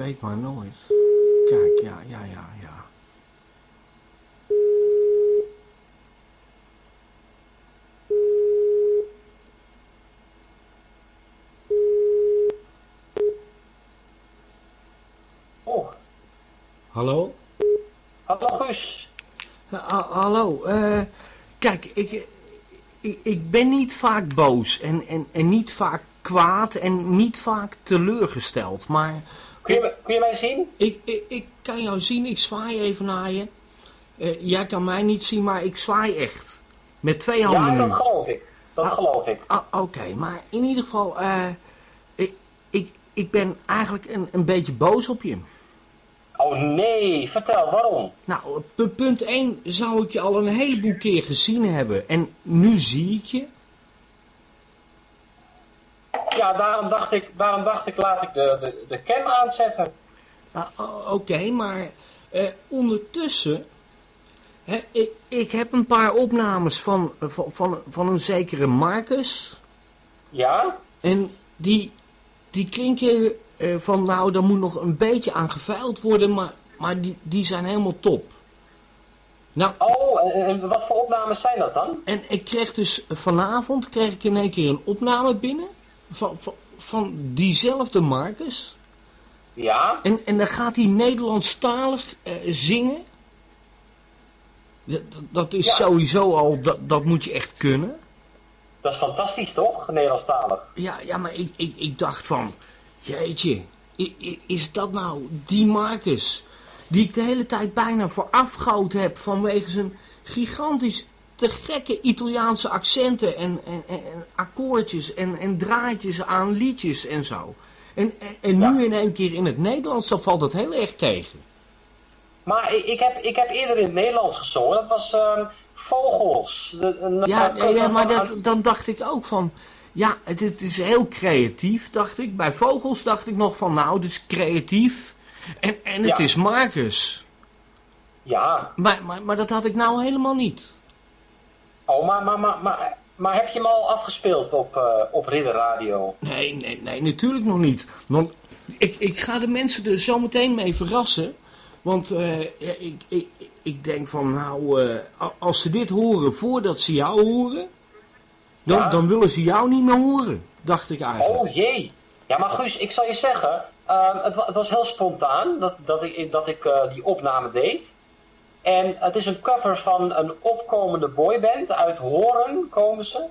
Weet maar nooit. Kijk, ja, ja, ja, ja. Oh, Hallo? hallo Guus. Ha- ha- hallo, eh, kijk, ik, ik, ik ben niet vaak boos en, en, en niet vaak kwaad en niet vaak teleurgesteld, maar Kun je, kun je mij zien? ik, ik, ik kan jou zien, ik zwaai even naar je. Eh, jij kan mij niet zien, maar ik zwaai echt. Met twee handen Ja, nu. dat geloof ik. Dat Ah. geloof ik. Ah, Oké, maar in ieder geval, eh, ik, ik, ik ben eigenlijk een, een beetje boos op je. Oh nee, vertel, waarom? Nou, punt 1 zou ik je al een heleboel keer gezien hebben. En nu zie ik je. Ja, daarom dacht ik, daarom dacht ik laat ik de, de, de cam aanzetten. Ah, Oké, maar eh, ondertussen... Hè, ik, ik heb een paar opnames van, van, van, van een zekere Marcus. Ja? En die, die klinken eh, van, nou, daar moet nog een beetje aan geveild worden, maar, maar die, die zijn helemaal top. Nou, Oh, en, en wat voor opnames zijn dat dan? en ik kreeg dus vanavond kreeg ik in één keer een opname binnen van, van, van diezelfde Marcus. Ja? En, en dan gaat hij Nederlandstalig eh, zingen. Dat, dat- is Ja. sowieso al, dat, dat moet je echt kunnen. Dat is fantastisch toch, Nederlandstalig? Ja, ja maar ik, ik, ik dacht van, jeetje, is dat nou die Marcus die ik de hele tijd bijna voor afgehouden heb vanwege zijn gigantisch te gekke Italiaanse accenten en, en, en, akkoordjes en, en draadjes aan liedjes en zo. En, en, en nu Ja. in één keer in het Nederlands, dan valt dat heel erg tegen. Maar ik, heb, ik heb eerder in het Nederlands gezongen. Dat was ehm, Vogels. De, een, Ja, een- maar dat, dan dacht ik ook van, ja, het, het is heel creatief, dacht ik. Bij Vogels dacht ik nog van, nou, het is creatief. En, en het Ja. is Marcus. Ja. Maar, maar, maar dat had ik nou helemaal niet. Oh, maar, maar, maar, maar, maar heb je hem al afgespeeld op, eh, op Ridder Radio? Nee, nee, nee, natuurlijk nog niet. Want ik, ik ga de mensen er zo meteen mee verrassen. Want eh, ik, ik, ik denk van, nou, eh, als ze dit horen voordat ze jou horen, dan, Ja. dan willen ze jou niet meer horen, dacht ik eigenlijk. Oh jee. Ja, maar Guus, ik zal je zeggen, ehm, het, wa- het was heel spontaan dat, dat ik, dat ik die opname deed. En het is een cover van een opkomende boyband. Uit Horen komen ze.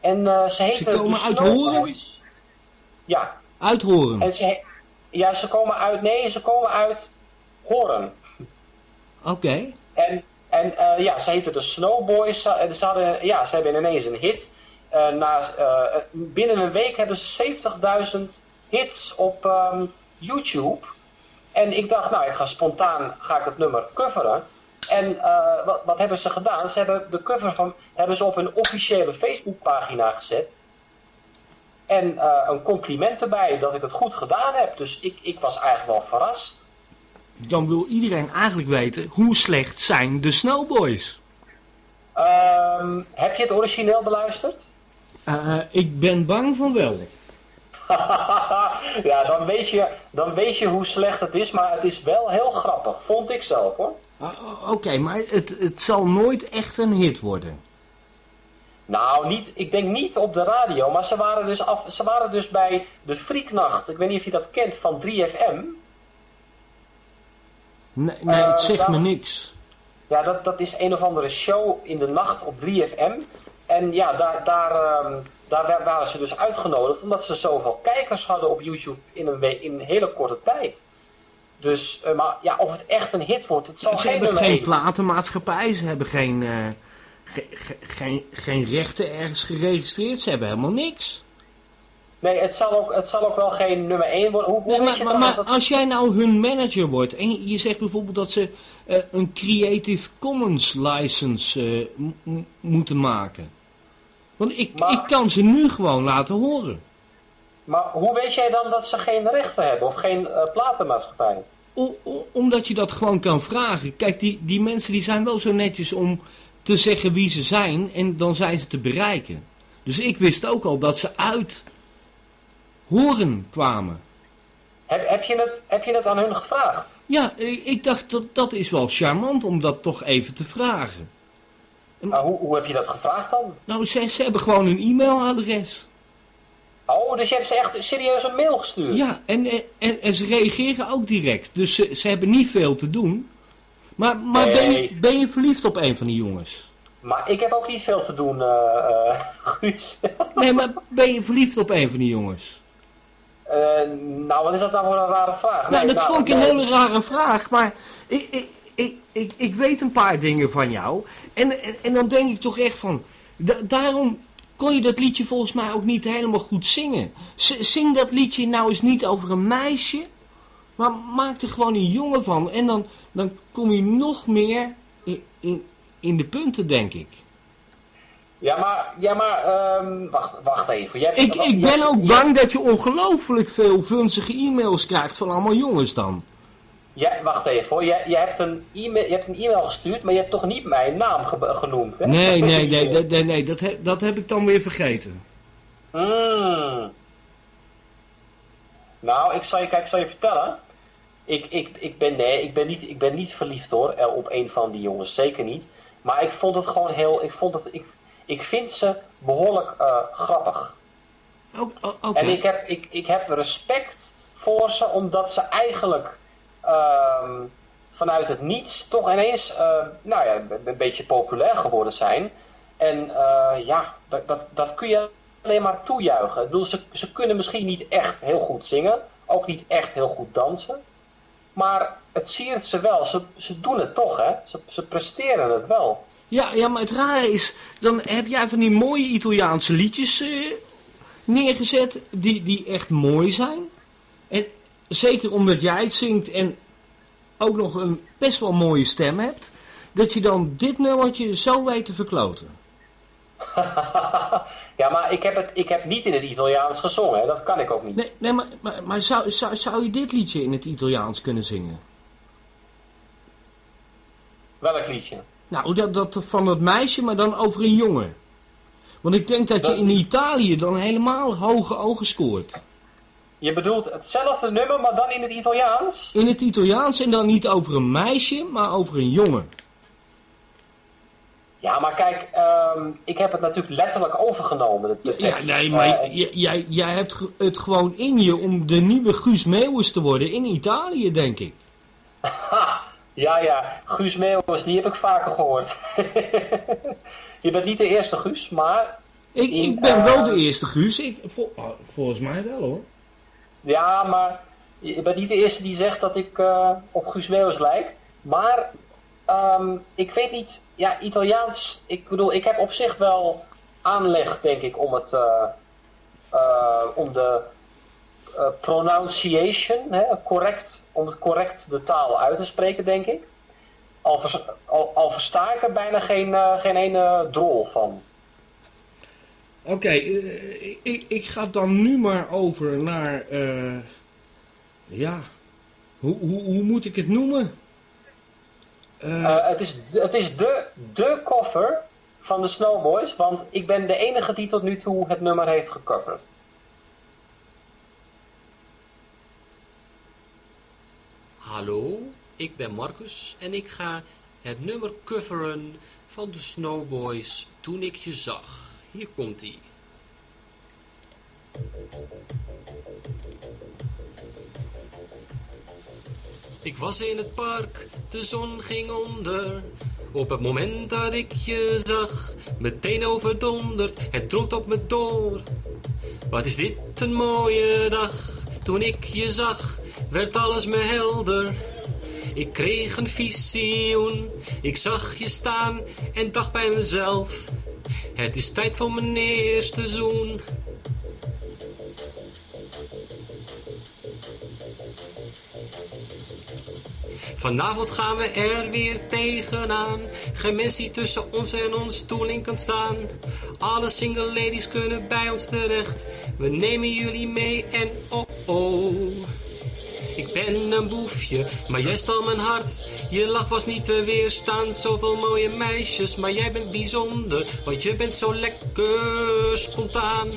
En eh, ze heten komen de uit Snowboys. Ja. Uithoren. En ze, ja, ze komen uit, nee, ze komen uit Horen. Oké. En, en eh, ja, ze heten de Snowboys. Ze, eh, ze hadden, ja, ze hebben ineens een hit. Eh, na, binnen een week hebben ze 70.000 hits op, ehm, YouTube. En ik dacht, nou, ik ga spontaan ga ik het nummer coveren. En eh, wat, wat hebben ze gedaan? Ze hebben de cover van, hebben ze op hun officiële Facebookpagina gezet. En eh, een compliment erbij dat ik het goed gedaan heb. Dus ik, ik was eigenlijk wel verrast. Dan wil iedereen eigenlijk weten, hoe slecht zijn de Snowboys? Ehm, heb je het origineel beluisterd? Uh, ik ben bang van wel. ja, dan weet, je, dan weet je hoe slecht het is, maar het is wel heel grappig. Vond ik zelf hoor. Uh, Oké, maar het, het zal nooit echt een hit worden. Nou, niet, ik denk niet op de radio, maar ze waren dus, af, ze waren dus bij de Frieknacht. Ik weet niet of je dat kent van 3FM. Nee, nee het zegt uh, me niks. Ja, dat, dat is een of andere show in de nacht op 3FM. En ja, daar, daar, um, daar waren ze dus uitgenodigd omdat ze zoveel kijkers hadden op YouTube in een, in een hele korte tijd. Dus, uh, maar ja, of het echt een hit wordt, het zal ze geen hebben geen platenmaatschappij, ze hebben geen, uh, ge, ge, geen, geen rechten ergens geregistreerd, ze hebben helemaal niks. Nee, het zal ook, het zal ook wel geen nummer 1 worden. Hoe, Nee, maar, maar, maar dat- als jij nou hun manager wordt en je zegt bijvoorbeeld dat ze eh, een Creative Commons license eh, moeten maken. Want ik, Maar- ik kan ze nu gewoon laten horen. Maar hoe weet jij dan dat ze geen rechten hebben of geen eh, platenmaatschappij? O- o- omdat je dat gewoon kan vragen. Kijk, die, die mensen die zijn wel zo netjes om te zeggen wie ze zijn en dan zijn ze te bereiken. Dus ik wist ook al dat ze uit horen kwamen. Heb, heb, je het, heb je het aan hun gevraagd? Ja, ik ik dacht dat dat is wel charmant om dat toch even te vragen. Maar hoe, hoe heb je dat gevraagd dan? Nou, ze, ze hebben gewoon een e-mailadres. Oh, dus je hebt ze echt serieus een mail gestuurd? Ja, en, en, en ze reageren ook direct. Dus ze, ze hebben niet veel te doen. Maar, maar ben, je, ben je verliefd op een van die jongens? Maar ik heb ook niet veel te doen, eh, Guus. Nee, maar ben je verliefd op een van die jongens? Eh, nou, wat is dat nou voor een rare vraag? Nou, Nee, dat vond ik een nee. hele rare vraag. Maar ik, ik, ik, ik, ik weet een paar dingen van jou. En, en, en dan denk ik toch echt van... da- daarom kon je dat liedje volgens mij ook niet helemaal goed zingen. Z- zing dat liedje nou eens niet over een meisje. Maar maak er gewoon een jongen van. En dan, dan kom je nog meer in, in, in de punten, denk ik. Ja, maar, ja, maar ehm, wacht, wacht even. Jij Ik, ik ben ook bang dat je ongelooflijk veel vunzige e-mails krijgt van allemaal jongens dan. Jij- wacht even hoor. Jij, jij hebt een e-mail, je hebt een e-mail gestuurd, maar je hebt toch niet mijn naam ge- genoemd, hè? Nee, nee, nee, dat, nee, nee dat, heb, dat heb ik dan weer vergeten. Hmm. Nou, ik zal je, kijk, ik zal je vertellen. Ik, ik, ik, ben, nee, ik, ben niet, ik ben niet verliefd hoor, eh, op een van die jongens. Zeker niet. Maar ik vond het gewoon heel... Ik, vond het, ik, ik vind ze behoorlijk eh, grappig. En ik heb, ik, ik heb respect voor ze, omdat ze eigenlijk vanuit het niets toch ineens eh, nou ja, een- een beetje populair geworden zijn. En eh, ja, dat, dat, dat kun je alleen maar toejuichen. Ik bedoel, ze, ze kunnen misschien niet echt heel goed zingen, ook niet echt heel goed dansen. Maar het siert ze wel. Ze, ze doen het toch, hè? Ze, ze presteren het wel. Ja, ja, maar het rare is, dan heb jij van die mooie Italiaanse liedjes eh, neergezet, die, die echt mooi zijn. En zeker omdat jij het zingt en ook nog een best wel mooie stem hebt, dat je dan dit nummertje zo weet te verkloten. ja, maar ik heb, het, ik heb niet in het Italiaans gezongen, hè? dat kan ik ook niet. Nee, nee maar, maar, maar zou, zou, zou je dit liedje in het Italiaans kunnen zingen? Welk liedje? Nou, dat, dat van dat meisje, maar dan over een jongen. Want ik denk dat je in Italië dan helemaal hoge ogen scoort. Je bedoelt hetzelfde nummer, maar dan in het Italiaans? In het Italiaans en dan niet over een meisje, maar over een jongen. Ja, maar kijk, ehm, ik heb het natuurlijk letterlijk overgenomen, de, Ja, nee, maar Eh, jij, jij hebt het gewoon in je om de nieuwe Guus Meeuwis te worden in Italië, denk ik. ja, ja, Guus Meeuwis, die heb ik vaker gehoord. je bent niet de eerste Guus, maar Ik, In, ik ben wel eh, de eerste Guus. Ik, vol- oh, volgens mij wel hoor. Ja, maar je bent niet de eerste die zegt dat ik eh, op Guus Meeuwis lijk. Maar ehm, ik weet niet, ja, Italiaans, ik bedoel, ik heb op zich wel aanleg, denk ik, om het, eh, eh, om de pronunciation, hè, correct, om het correct de taal uit te spreken, denk ik. Al, al, al versta ik er bijna geen, geen ene drol van. Oké, eh, ik, ik ga dan nu maar over naar, eh, ja, hoe, hoe, hoe moet ik het noemen? Eh, het is, het is de, de cover van de Snowboys, want ik ben de enige die tot nu toe het nummer heeft gecoverd. Hallo, ik ben Marcus en ik ga het nummer coveren van de Snowboys toen ik je zag. Hier komt ie. Ik was in het park, de zon ging onder. Op het moment dat ik je zag, meteen overdonderd, het drong op me door. Wat is dit een mooie dag, toen ik je zag, werd alles me helder. Ik kreeg een visioen, ik zag je staan en dacht bij mezelf, het is tijd voor mijn eerste zoen. Vanavond gaan we er weer tegenaan. Geen mens die tussen ons en ons stoeling kan staan. Alle single ladies kunnen bij ons terecht. We nemen jullie mee en oh oh. Ik ben een boefje, maar jij stal mijn hart. Je lach was niet te weerstaan, zoveel mooie meisjes. Maar jij bent bijzonder, want je bent zo lekker spontaan.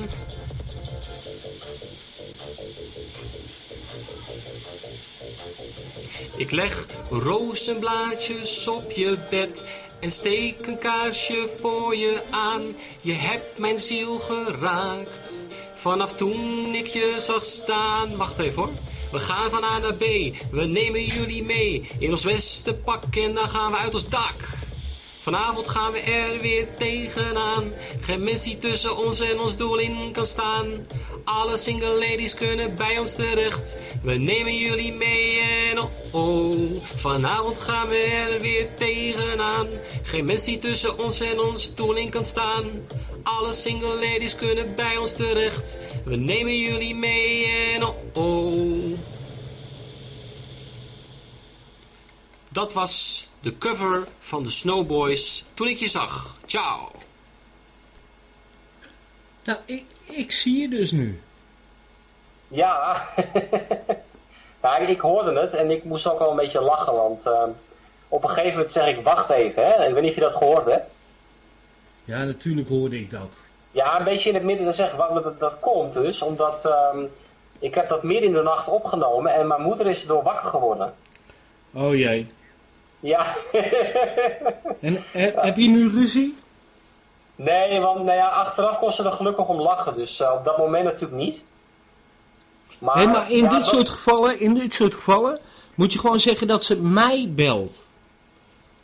Ik leg rozenblaadjes op je bed en steek een kaarsje voor je aan. Je hebt mijn ziel geraakt. Vanaf toen ik je zag staan. Wacht even hoor. We gaan van A naar B. We nemen jullie mee in ons westenpak en dan gaan we uit ons dak. Vanavond gaan we er weer tegenaan. Geen mens die tussen ons en ons doel in kan staan. Alle single ladies kunnen bij ons terecht. We nemen jullie mee en oh oh. Vanavond gaan we er weer tegenaan. Geen mens die tussen ons en ons doel in kan staan. Alle single ladies kunnen bij ons terecht. We nemen jullie mee en oh oh. Dat was de cover van de Snowboys toen ik je zag. Ciao. nou, ik, ik zie je dus nu. Ja, ja ik hoorde het en ik moest ook wel een beetje lachen, want eh, op een gegeven moment zeg ik, wacht even, hè? ik weet niet of je dat gehoord hebt. Ja, natuurlijk hoorde ik dat. Ja, een beetje in het midden, dan zeg ik, dat, dat komt dus, omdat ehm, ik heb dat midden in de nacht opgenomen en mijn moeder is door wakker geworden. Oh jee. Ja, En he- heb je nu ruzie? nee, want nou ja, achteraf kon ze er gelukkig om lachen, dus eh, op dat moment natuurlijk niet. Maar, Nee, maar in ja, dit dat- soort gevallen, in dit soort gevallen, moet je gewoon zeggen dat ze mij belt.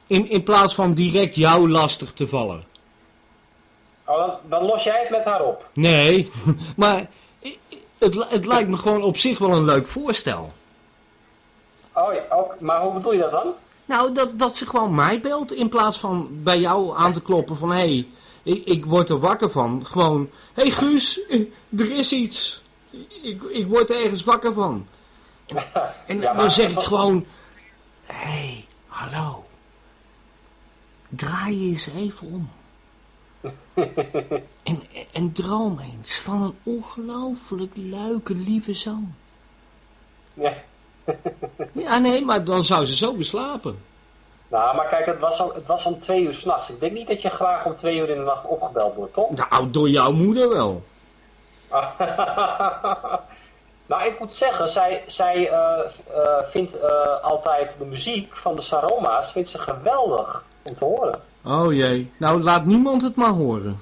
In, in plaats van direct jou lastig te vallen. Oh, dan, dan los jij het met haar op. Nee, maar het, het lijkt me gewoon op zich wel een leuk voorstel. Oh ja, ook, maar hoe bedoel je dat dan? Nou, dat, dat ze gewoon mij belt in plaats van bij jou aan te kloppen van... Hé, hey, ik, ik word er wakker van. Gewoon, hé hey Guus, eh, er is iets. Ik, ik word ergens wakker van. En, Ja, dan zeg ik gewoon... Hé, hey, hallo. Draai je eens even om. en, en droom eens van een ongelooflijk leuke, lieve zoon. Ja. Ja, nee, maar dan zou ze zo weer slapen. Nou, maar kijk, het was, al, het was om twee uur s'nachts. Ik denk niet dat je graag om twee uur in de nacht opgebeld wordt, toch? Nou, door jouw moeder wel. nou, ik moet zeggen, zij, zij eh, eh, vindt eh, altijd de muziek van de Saroma's vindt ze geweldig om te horen. Oh jee. Nou, laat niemand het maar horen.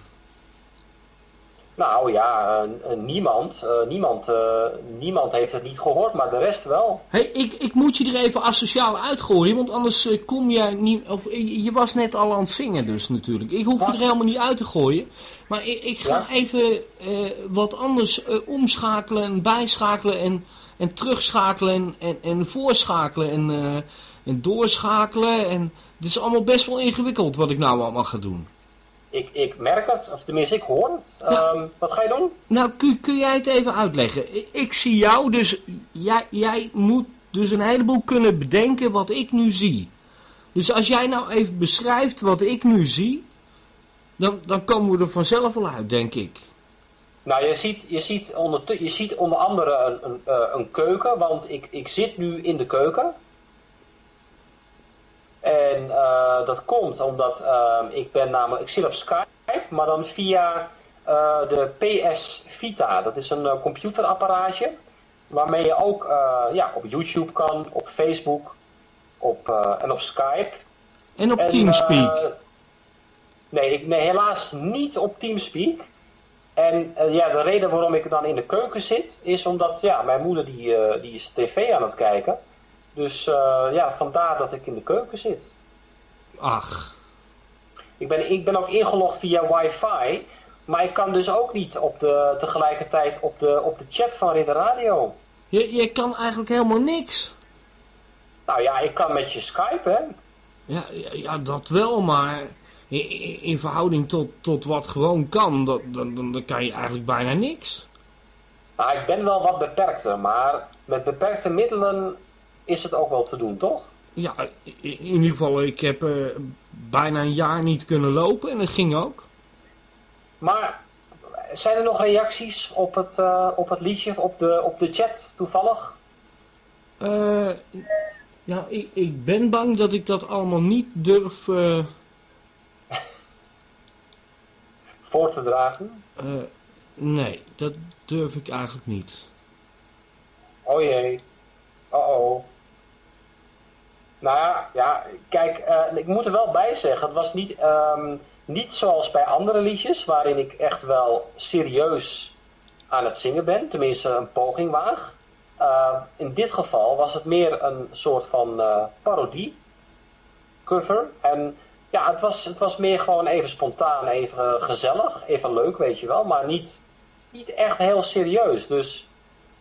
Nou ja, niemand, eh, niemand, eh, niemand heeft het niet gehoord, maar de rest wel. Hey, ik, ik moet je er even asociaal uitgooien, want anders eh, kom jij niet... Of, je was net al aan het zingen dus natuurlijk. Ik hoef je er helemaal niet uit te gooien. Maar ik, ik ga Ja? even wat anders omschakelen en bijschakelen en, en terugschakelen en, en, en voorschakelen en, en doorschakelen. En het is allemaal best wel ingewikkeld wat ik nou allemaal ga doen. Ik, ik merk het, of tenminste ik hoor het. Ehm, wat ga je doen? Nou, kun, kun jij het even uitleggen? Ik, ik zie jou, dus jij, jij moet dus een heleboel kunnen bedenken wat ik nu zie. Dus als jij nou even beschrijft wat ik nu zie, dan, dan komen we er vanzelf wel uit, denk ik. Nou, je ziet, je ziet, onder, je ziet onder andere een, een, eh, een keuken, want ik, ik zit nu in de keuken. En eh, dat komt omdat eh, ik ben namelijk, ik zit op Skype, maar dan via eh, de PS Vita. Dat is een eh, computerapparaatje waarmee je ook ja, op YouTube kan, op Facebook op, en op Skype. En op En, Teamspeak. nee, ik, nee, helaas niet op Teamspeak. En ja, de reden waarom ik dan in de keuken zit, is omdat ja, mijn moeder die, die is tv aan het kijken. Dus eh, ja, vandaar dat ik in de keuken zit. Ach, Ik ben, ik ben ook ingelogd via wifi, maar ik kan dus ook niet op de, tegelijkertijd op de, op de chat van Ridder Radio. je, je kan eigenlijk helemaal niks. Nou ja, ik kan met je Skype, hè. Ja, ja, ja, dat wel, maar in verhouding tot, tot wat gewoon kan, dat, dan, dan, dan kan je eigenlijk bijna niks. Nou, ik ben wel wat beperkter, maar met beperkte middelen is het ook wel te doen, toch? Ja, in, ieder geval, ik heb eh, bijna een jaar niet kunnen lopen en dat ging ook. Maar zijn er nog reacties op het, eh, op het liedje, op de, op de chat toevallig? Eh, nou, ik, ik ben bang dat ik dat allemaal niet durf... Voor te dragen? nee, dat durf ik eigenlijk niet. Oh jee. Oh oh. Nou ja, kijk, eh, ik moet er wel bij zeggen, het was niet, ehm, niet zoals bij andere liedjes, waarin ik echt wel serieus aan het zingen ben, tenminste een poging waag. Eh, in dit geval was het meer een soort van eh, parodie, cover. En ja, het was, het was meer gewoon even spontaan, even gezellig, even leuk, weet je wel, maar niet, niet echt heel serieus. Dus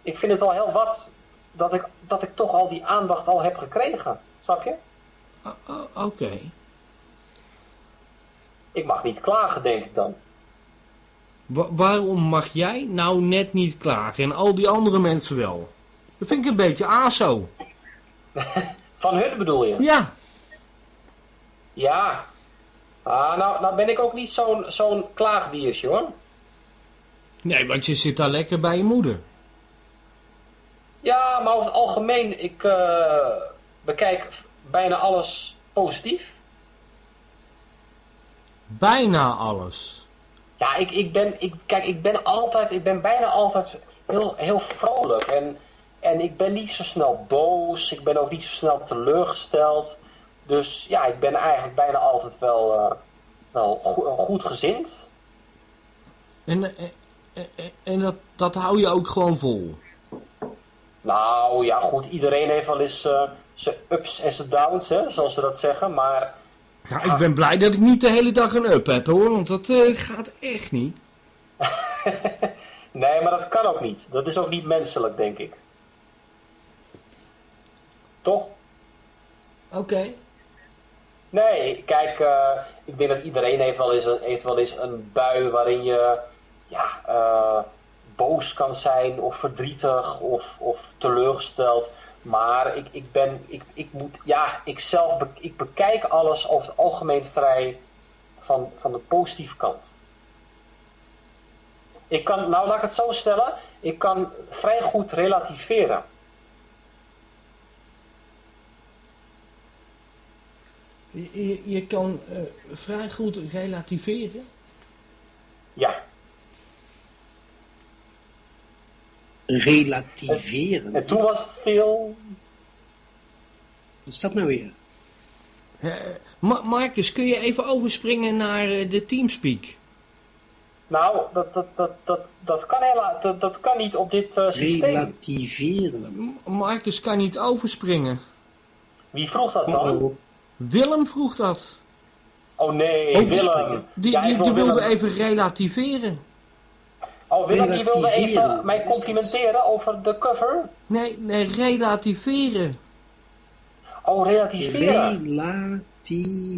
ik vind het wel heel wat dat ik, dat ik toch al die aandacht al heb gekregen. Snap je? Ah, ah, Oké. Ik mag niet klagen, denk ik dan. Wa- waarom mag jij nou net niet klagen en al die andere mensen wel? Dat vind ik een beetje aso. Van hun bedoel je? Ja, Ja. Ah, nou, nou ben ik ook niet zo'n zo'n klaagdiertje hoor. nee, want je zit daar lekker bij je moeder. Ja, maar over het algemeen, ik eh, bekijk bijna alles positief. Bijna alles. Ja, ik, ik ben, ik, kijk, ik ben altijd, ik ben bijna altijd heel, heel vrolijk. En, en ik ben niet zo snel boos, ik ben ook niet zo snel teleurgesteld. Dus ja, ik ben eigenlijk bijna altijd wel, eh, wel go- goed gezind. En, eh, eh, en dat, dat hou je ook gewoon vol. Nou ja, goed, iedereen heeft wel eens eh, zijn ups en zijn downs, hè, zoals ze dat zeggen. Maar Nou, ik ben blij dat ik niet de hele dag een up heb hoor, want dat eh, gaat echt niet. nee, maar dat kan ook niet. Dat is ook niet menselijk, denk ik. Toch? Oké. Nee, kijk, eh, ik denk dat iedereen heeft wel eens een, heeft wel eens een bui waarin je ja, eh, boos kan zijn of verdrietig of, of teleurgesteld. Maar ik, ik ben, ik, ik moet, ja, ik zelf, ik bekijk alles over het algemeen vrij van, van de positieve kant. Ik kan, nou laat ik het zo stellen, ik kan vrij goed relativeren. Je, je, je kan eh, vrij goed relativeren. Ja, Relativeren. en toen was het stil. Wat is dat nou weer? Ma- Marcus, kun je even overspringen naar eh, de Teamspeak? Nou, dat, dat, dat, dat, dat, kan, hela, dat, dat kan niet op dit eh, systeem. Relativeren. M- Marcus kan niet overspringen. Wie vroeg dat dan? Willem vroeg dat. Oh nee, Overspringen. Willem. Die, Ja, die, wilde Willem- even relativeren. Oh, Willem die wilde even mij complimenteren over de cover. Nee, nee, relativeren. Oh, relativeren. Relativeren.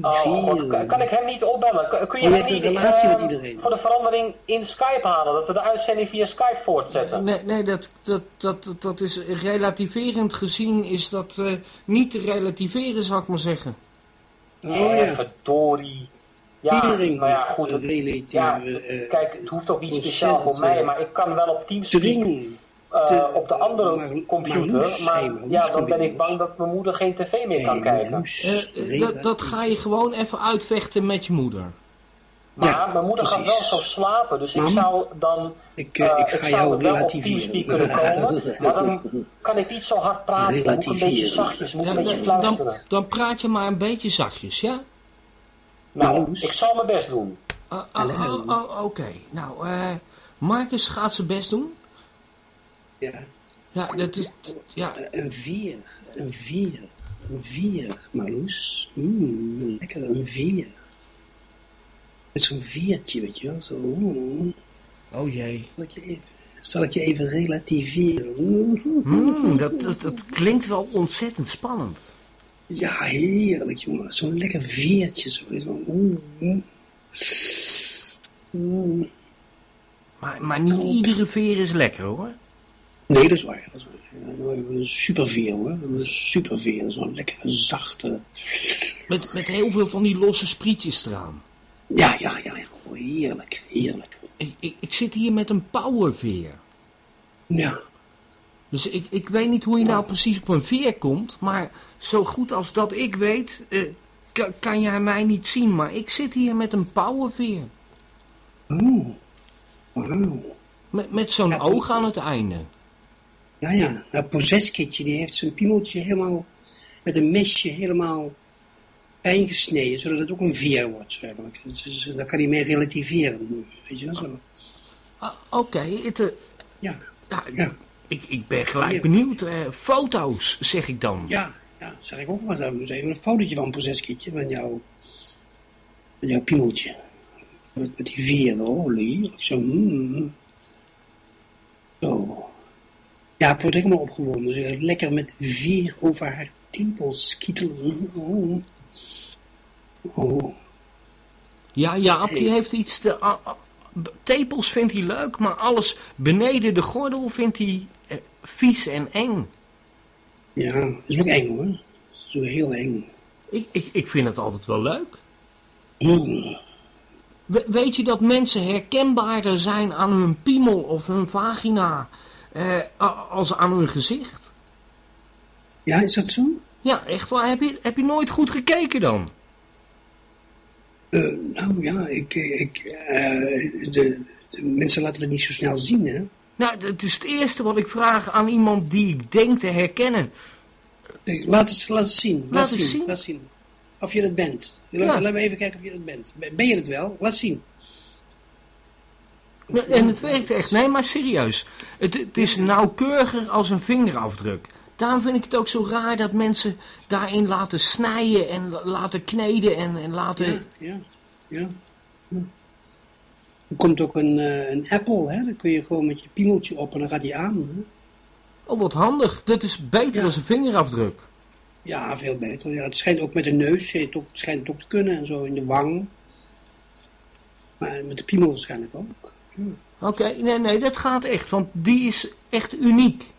Oh, God, kan, kan ik hem niet opbellen? Kun, je Oh, je hem niet relatie eh, met iedereen. voor de verandering in Skype halen? Dat we de uitzending via Skype voortzetten? Nee, nee dat, dat, dat, dat, dat is relativerend gezien is dat eh, niet te relativeren, zou ik maar zeggen. Oh ja. verdorie. Ja, Iedereen nou ja, goed. het- ja, eh, kijk, het hoeft ook niet speciaal voor mij, eh, maar ik kan wel op Teamspeak Dring. eh, te- op de andere maar- computer, maar ja, dan ben ik bang dat mijn moeder geen tv meer kan kijken. Dat, dat ga je gewoon even uitvechten met je moeder. Maar Ja, mijn moeder gaat wel precies. zo slapen, dus ik Mam, zou dan... Ik, ik ga zou jou relativeren. Teamspeak kunnen komen, maar dan kan ik niet zo hard praten. Moet ik een beetje zachtjes, moet ik Ja, een beetje dan, fluisteren. dan, dan praat je maar een beetje zachtjes, ja? Nou, ik zal mijn best doen. Ah, Oké, nou, eh Marcus gaat zijn best doen. Ja, Ja, dat is... Ja, een vier. Een vier. Een vier, Marloes. Mm, lekker, een vier. Met zo'n veertje, weet je wel. Zo. mm. oh jee. Zal ik je even, zal ik je even relativeren? Hmm, dat, dat, dat klinkt wel ontzettend spannend. Ja, heerlijk, jongen. Zo'n lekker veertje. Zo. Mm, mm. Mm. Maar, maar niet iedere veer is lekker, hoor. Nee, dat is waar. Dat is waar. Ja, we hebben een superveer, hoor. We hebben Een superveer. Zo'n lekkere, zachte... Met, met heel veel van die losse sprietjes eraan. Ja, ja, ja. ja. Oh, heerlijk, heerlijk. Ik, ik, ik zit hier met een powerveer. Ja. Dus ik, ik weet niet hoe je nou precies op een veer komt. Maar zo goed als dat ik weet, eh, kan, jij mij niet zien. Maar ik zit hier met een powerveer. Oh. Wauw. Met, met zo'n oog aan het einde. Ja, ja. Nou, Posseskitje, die heeft zijn piemeltje helemaal met een mesje helemaal pijn gesneden, zodat het ook een veer wordt, eigenlijk. Dus, daar kan hij mee relativeren, weet je wel zo. Ah, Oké, het, eh, Ja, ja, Ja. Ik, ik ben gelijk Ja. benieuwd. eh, foto's, zeg ik dan. ja, ja, zeg ik ook maar. Dan moet even een fotootje van Posseskitje, van jou, van jouw piemeltje. Met, met die veer, oh, heerlijk. Zo, mm. Zo. Ja, ik word helemaal opgewonden. Gaat lekker met veer over haar tepels skietelen. Oh. Oh. Ja, Jaap, die heeft iets te... tepels vindt hij leuk, maar alles beneden de gordel vindt hij eh, vies en eng. Ja, dat is ook eng hoor. Dat is ook heel eng. Ik, ik, ik vind het altijd wel leuk. Mm. We- weet je dat mensen herkenbaarder zijn aan hun piemel of hun vagina eh, als aan hun gezicht? Ja, is dat zo? Ja, echt waar. Heb je, heb je nooit goed gekeken dan? Eh, nou ja, ik, ik, eh, de, de mensen laten het niet zo snel zien hè. Nou, het is het eerste wat ik vraag aan iemand die ik denk te herkennen. Eh, Laat het, laat het zien. Laat, Laat zien. eens zien. Laat zien. Of je dat bent. Laat, Ja. laat me even kijken of je dat bent. Ben- Ben je het wel? Laat zien. En het werkt echt. Nee, maar serieus. Het, het is nauwkeuriger als een vingerafdruk. Daarom vind ik het ook zo raar dat mensen daarin laten snijden en la- laten kneden en, en laten... Ja, ja, ja. ja. Er komt ook een, eh, een Apple, hè? Dan kun je gewoon met je piemeltje op en dan gaat die aan. Hè? Oh, wat handig. Dat is beter Ja. dan een vingerafdruk. Ja, veel beter. Ja, het schijnt ook met de neus, het ook, het schijnt ook te kunnen en zo in de wang. Maar met de piemel waarschijnlijk ook. Oké, nee, nee, dat gaat echt. Want die is echt uniek.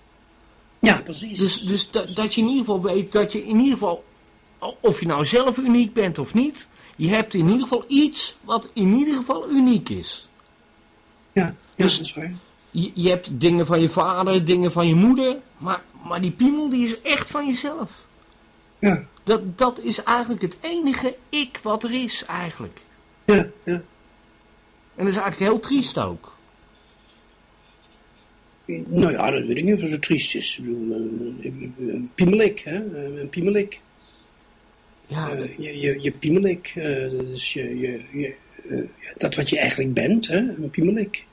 Ja, precies. Dus, dus da- dat je in ieder geval weet dat je in ieder geval... Of je nou zelf uniek bent of niet... Je hebt in ieder geval iets wat in ieder geval uniek is. ja, ja, dus- dat is waar. Je, je hebt dingen van je vader, dingen van je moeder. Maar, maar die piemel die is echt van jezelf. Ja, Dat, dat is eigenlijk het enige ik wat er is eigenlijk. ja, ja. En dat is eigenlijk heel triest ook. Nou ja, dat weet ik niet of het zo triest is. Ik bedoel, eh, een piemelik, hè? Eh, Een piemelik. Ja, Eh, je, je, je piemelik, eh, dat is je, je, je, eh, ja, dat wat je eigenlijk bent, hè? Een piemelik.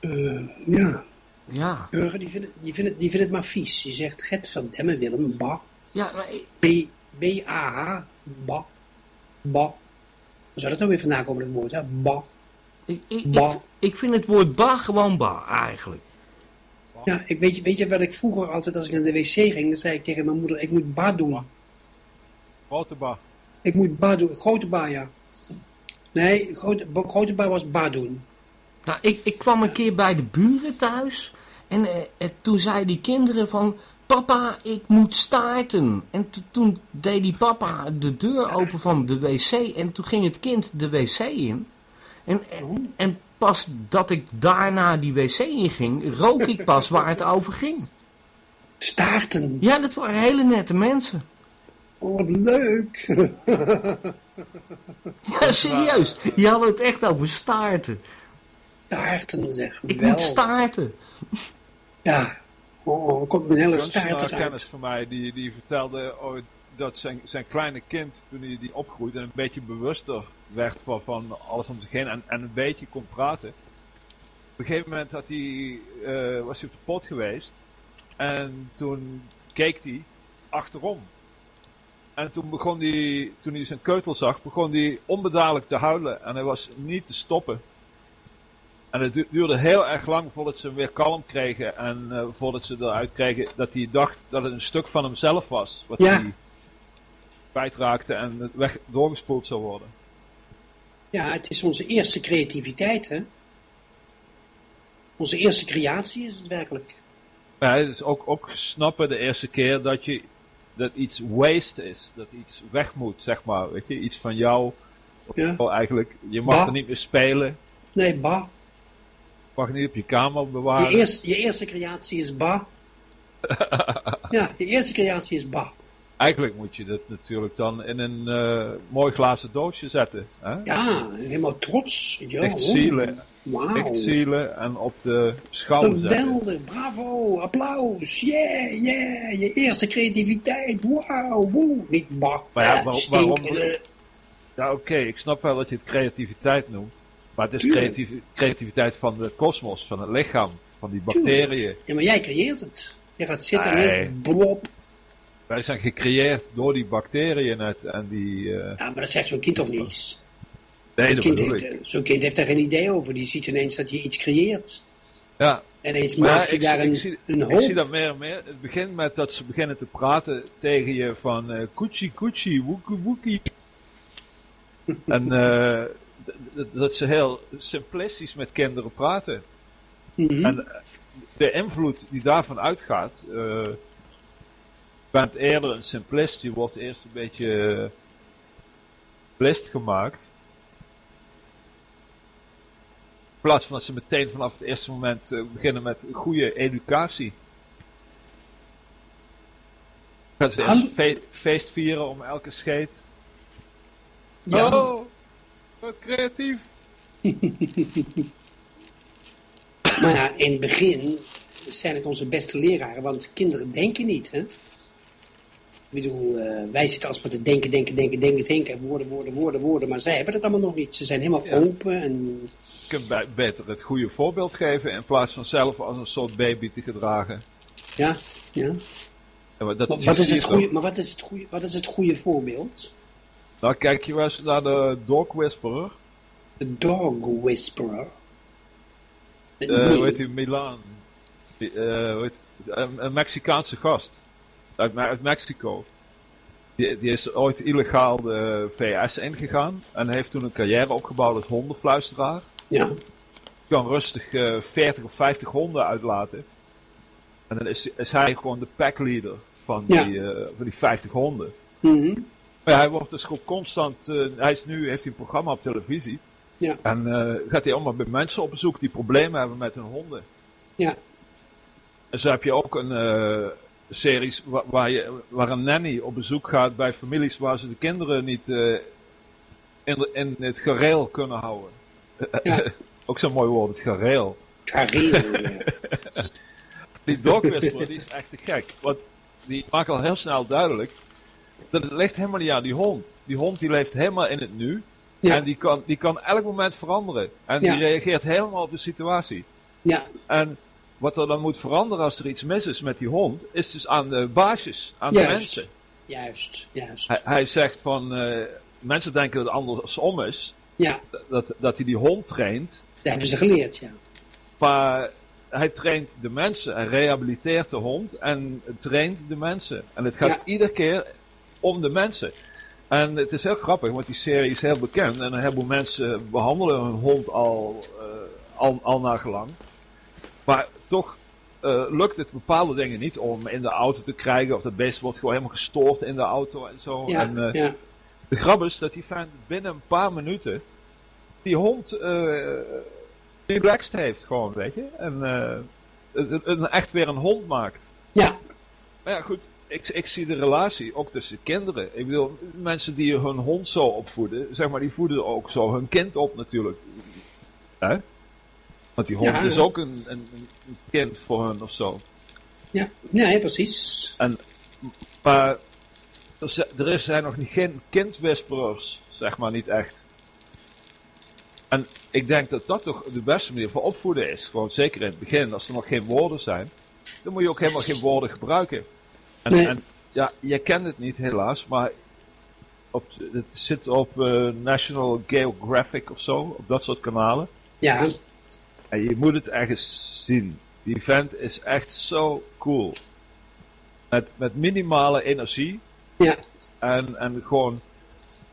Eh, ja, ja, Burger, die vindt, het- die, vindt die vindt het maar vies. Die zegt, get van Demme Willem, ba, ja maar ik- B, B-A-H, ba, ba. Waar zou dat nou weer vandaan komen, dat woord, hè? Ba. ik, ik, ik, Ba. Ik vind het woord ba gewoon ba eigenlijk. Ja, ik weet, je- weet je wat ik vroeger altijd als ik naar de wc ging, dan zei ik tegen mijn moeder, ik moet bad doen. Grote bar. Ik moet bad doen. Grote bar, ja. Nee, grote, grote bar was bad doen. Nou, ik, ik kwam een keer bij de buren thuis en, eh, en toen zeiden die kinderen van... Papa, ik moet staarten. En to- toen deed die papa de deur open van de wc en toen ging het kind de wc in. En, en, en pas dat ik daarna die wc in ging, rook ik pas waar het over ging. Staarten. Ja, dat waren hele nette mensen. Oh, wat leuk. Ja, serieus. Die hadden het echt over staarten. staarten, zeg. Ik wel. moet staarten. Ja. Oh, oh, er komt een hele staart kennis van mij, die, die vertelde ooit dat zijn, zijn kleine kind, toen hij die opgroeide en een beetje bewuster werd van, van alles om zich heen en, en een beetje kon praten. Op een gegeven moment had hij, eh, was hij op de pot geweest en toen keek hij achterom. En toen begon hij, toen hij zijn keutel zag, begon hij onbedadelijk te huilen en hij was niet te stoppen. En het du- duurde heel erg lang voordat ze hem weer kalm kregen. En eh, voordat ze eruit kregen dat hij dacht dat het een stuk van hemzelf was. Wat Ja. hij kwijtraakte en het weg doorgespoeld zou worden. Ja, het is onze eerste creativiteit, hè. Onze eerste creatie is het werkelijk. Ja, het is ook, ook snappen de eerste keer dat je dat iets waste is. Dat iets weg moet, zeg maar. Weet je, iets van jou. Ja. Eigenlijk, je mag Bah. er niet meer spelen. Nee, ba. Mag niet op je kamer Je bewaren. eerste, je eerste creatie is ba. ja, je eerste creatie is ba. Eigenlijk moet je dat natuurlijk dan in een eh, mooi glazen doosje zetten. Hè? Ja, helemaal trots. Ja, Echt zielen. Wauw. Echt zielen en op de schouder zetten. Geweldig, bravo, applaus, yeah, yeah, je eerste creativiteit, wauw, woe. Niet ba, Maar ja, waar- waarom-. Ja, oké, ik snap wel dat je het creativiteit noemt. Maar het is creativiteit van de kosmos, van het lichaam, van die bacteriën. Ja, maar jij creëert het. Je gaat zitten Nee. en blop. Wij zijn gecreëerd door die bacteriën net en die... eh, Ja, maar dat zegt zo'n kind toch niet? nee, dat kind, heeft, ik. eh, zo'n kind heeft daar geen idee over. Die ziet ineens dat je iets creëert. Ja, En ineens maar maakt hij ik, daar zie- een, ik, zie, een ik hoop. zie dat meer en meer. Het begint met dat ze beginnen te praten tegen je van eh koetsie koetsie, woekie woekie. en eh, dat ze heel simplistisch met kinderen praten. Mhm. En de invloed die daarvan uitgaat. Bent eerder een simplist, je wordt eerst een beetje eh, simplist gemaakt. In plaats van dat ze meteen vanaf het eerste moment eh, beginnen met goede educatie. Gaan ze eerst fe- feest vieren om elke scheet. Ja. Oh, wat creatief. Maar ja, in het begin zijn het onze beste leraren, want kinderen denken niet, hè? Ik bedoel, eh, wij zitten alsmaar te denken, denken, denken, denken, denken, woorden, woorden, woorden, woorden, maar zij hebben het allemaal nog niet. Ze zijn helemaal Ja. open en Je kunt beter het goede voorbeeld geven in plaats van zelf als een soort baby te gedragen. ja, ja. Ja, maar dat Maar je wat is het goede, maar wat is het goede, wat is het goede voorbeeld? Nou, kijk je wel eens naar de Dog Whisperer. De dog whisperer. Eh Nee. hoe heet die? Milan. Die, eh, hoe heet- een, een Mexicaanse gast. Uit, Me- uit Mexico. Die, die is ooit illegaal de VS ingegaan. En heeft toen een carrière opgebouwd als hondenfluisteraar. Ja, kan rustig eh 40 of 50 honden uitlaten. En dan is, is hij gewoon de packleader van die, eh, van die 50 honden. Mhm. Maar hij wordt dus gewoon constant, eh, hij is nu, heeft hij een programma op televisie. ja, En gaat hij allemaal bij mensen op bezoek die problemen hebben met hun honden. ja, En zo heb je ook een series waar, waar, je, waar een nanny op bezoek gaat bij families waar ze de kinderen niet eh, in, in het gareel kunnen houden. ja. ook zo'n mooi woord, het gareel. Ja. Die dog whisperer, die is echt te gek. Want die maakt al heel snel duidelijk dat het ligt helemaal niet aan die hond. Die hond die leeft helemaal in het nu. Ja. En die kan, die kan elk moment veranderen. En Ja. die reageert helemaal op de situatie. Ja, En wat er dan moet veranderen als er iets mis is met die hond, is dus aan de baasjes, aan de mensen. juist, juist. Hij, hij zegt van, eh, mensen denken dat het andersom is. Ja, Dat, dat hij die hond traint. dat hebben ze geleerd, ja. Maar hij traint de mensen, hij rehabiliteert de hond en traint de mensen. En het gaat Ja. iedere keer om de mensen. En het is heel grappig, want die serie is heel bekend en een heleboel mensen behandelen hun hond al, eh, al, al naar gelang. Maar toch eh, lukt het bepaalde dingen niet om in de auto te krijgen, of dat beest wordt gewoon helemaal gestoord in de auto en zo. Ja, en, eh, ja. de grap is dat die fan binnen een paar minuten die hond eh relaxed heeft gewoon, weet je. En een- een- echt weer een hond maakt. ja, Maar ja, goed, ik, ik zie de relatie ook tussen kinderen. Ik bedoel, mensen die hun hond zo opvoeden, zeg maar, die voeden ook zo hun kind op natuurlijk. Hè? Want die hond Ja. is ook een, een, een kind voor hun of zo. ja. Nee, precies. Maar er is- zijn nog geen kindwhisperers, zeg maar, niet echt. En ik denk dat dat toch de beste manier voor opvoeden is. Gewoon zeker in het begin, als er nog geen woorden zijn, dan moet je ook helemaal geen woorden gebruiken. En, Nee. en ja, je kent het niet helaas, maar op, het zit op eh, National Geographic of zo, op dat soort kanalen. Ja, En je moet het ergens zien. Die vent is echt zo cool. Met, met minimale energie. ja, En, en gewoon,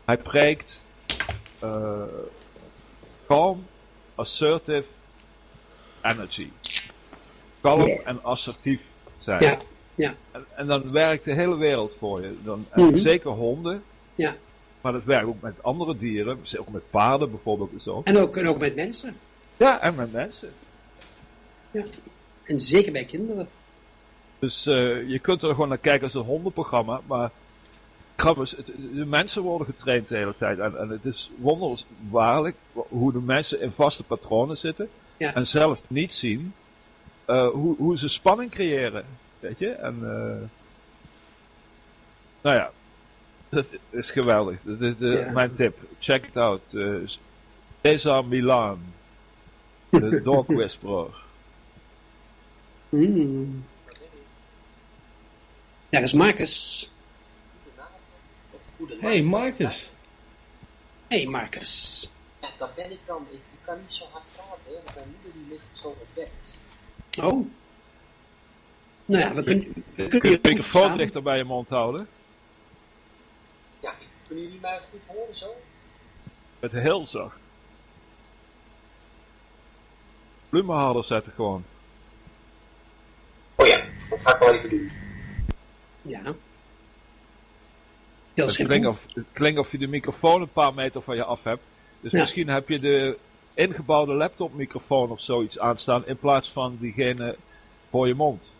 hij preekt eh calm, assertive energy. Kalm en assertief zijn. ja, ja, En, en dan werkt de hele wereld voor je. Dan, Mhm. Zeker honden, ja. maar dat werkt ook met andere dieren. Ook met paarden bijvoorbeeld en zo. En ook, en ook met mensen. Ja, en met mensen. Ja. En zeker bij kinderen. Dus eh, je kunt er gewoon naar kijken als een hondenprogramma, maar de mensen worden getraind de hele tijd. En, en het is wonderbaarlijk hoe de mensen in vaste patronen zitten Ja. en zelf niet zien eh, hoe, hoe ze spanning creëren. Weet je? En, eh, nou ja, dat is geweldig. Dat is de- Ja. Mijn tip. Check it out. Cesar Milan. De Dog Whisperer. Mm. Daar is Marcus. hey, Marcus. Hé, hey, Marcus. Ja, dat ben ik dan. Ik, ik kan niet zo hard praten, hè, want mijn moeder die ligt zo perfect. Oh. Nou ja, we kunnen, we Kun kunnen je je de microfoon dichter bij je mond houden? Ja, kunnen jullie mij goed horen zo? Met heel zacht. Volume harder zetten gewoon. Oh ja, dat ga ik wel even doen. Ja. Heel Het simpel. klinkt, of, het klinkt of je de microfoon een paar meter van je af hebt. Dus Ja. misschien heb je de ingebouwde laptopmicrofoon of zoiets aanstaan in plaats van diegene voor je mond.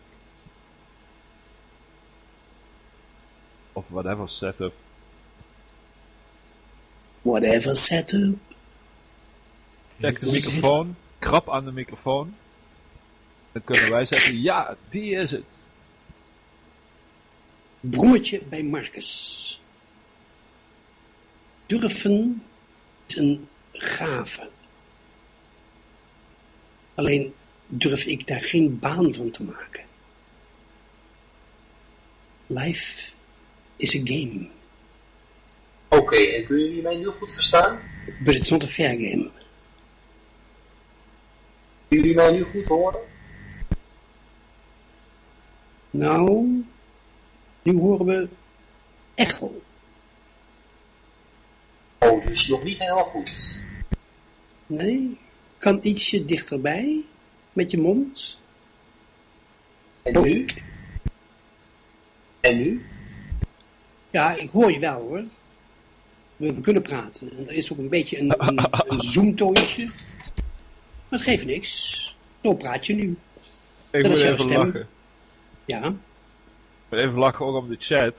Of whatever setup. Whatever setup. Check de microfoon, krap aan de microfoon. Dan kunnen wij zeggen, ja, die is het. Brommetje bij Marcus. Durven is een gave. Alleen durf ik daar geen baan van te maken. Life is a game, Oké, en kunnen jullie mij nu goed verstaan? but it's not a fair game. Jullie mij nu goed horen? Nou, nu horen we echo. Oh, dus nog niet helemaal goed. Nee, kan ietsje dichterbij met je mond. En nu? En nu? Ja, ik hoor je wel hoor. We, we kunnen praten. En er is ook een beetje een, een, een zoomtoontje. Maar het geeft niks. Zo praat je nu. Ik Dat moet jouw even stem. lachen. Ja, Ik moet even lachen ook op de chat.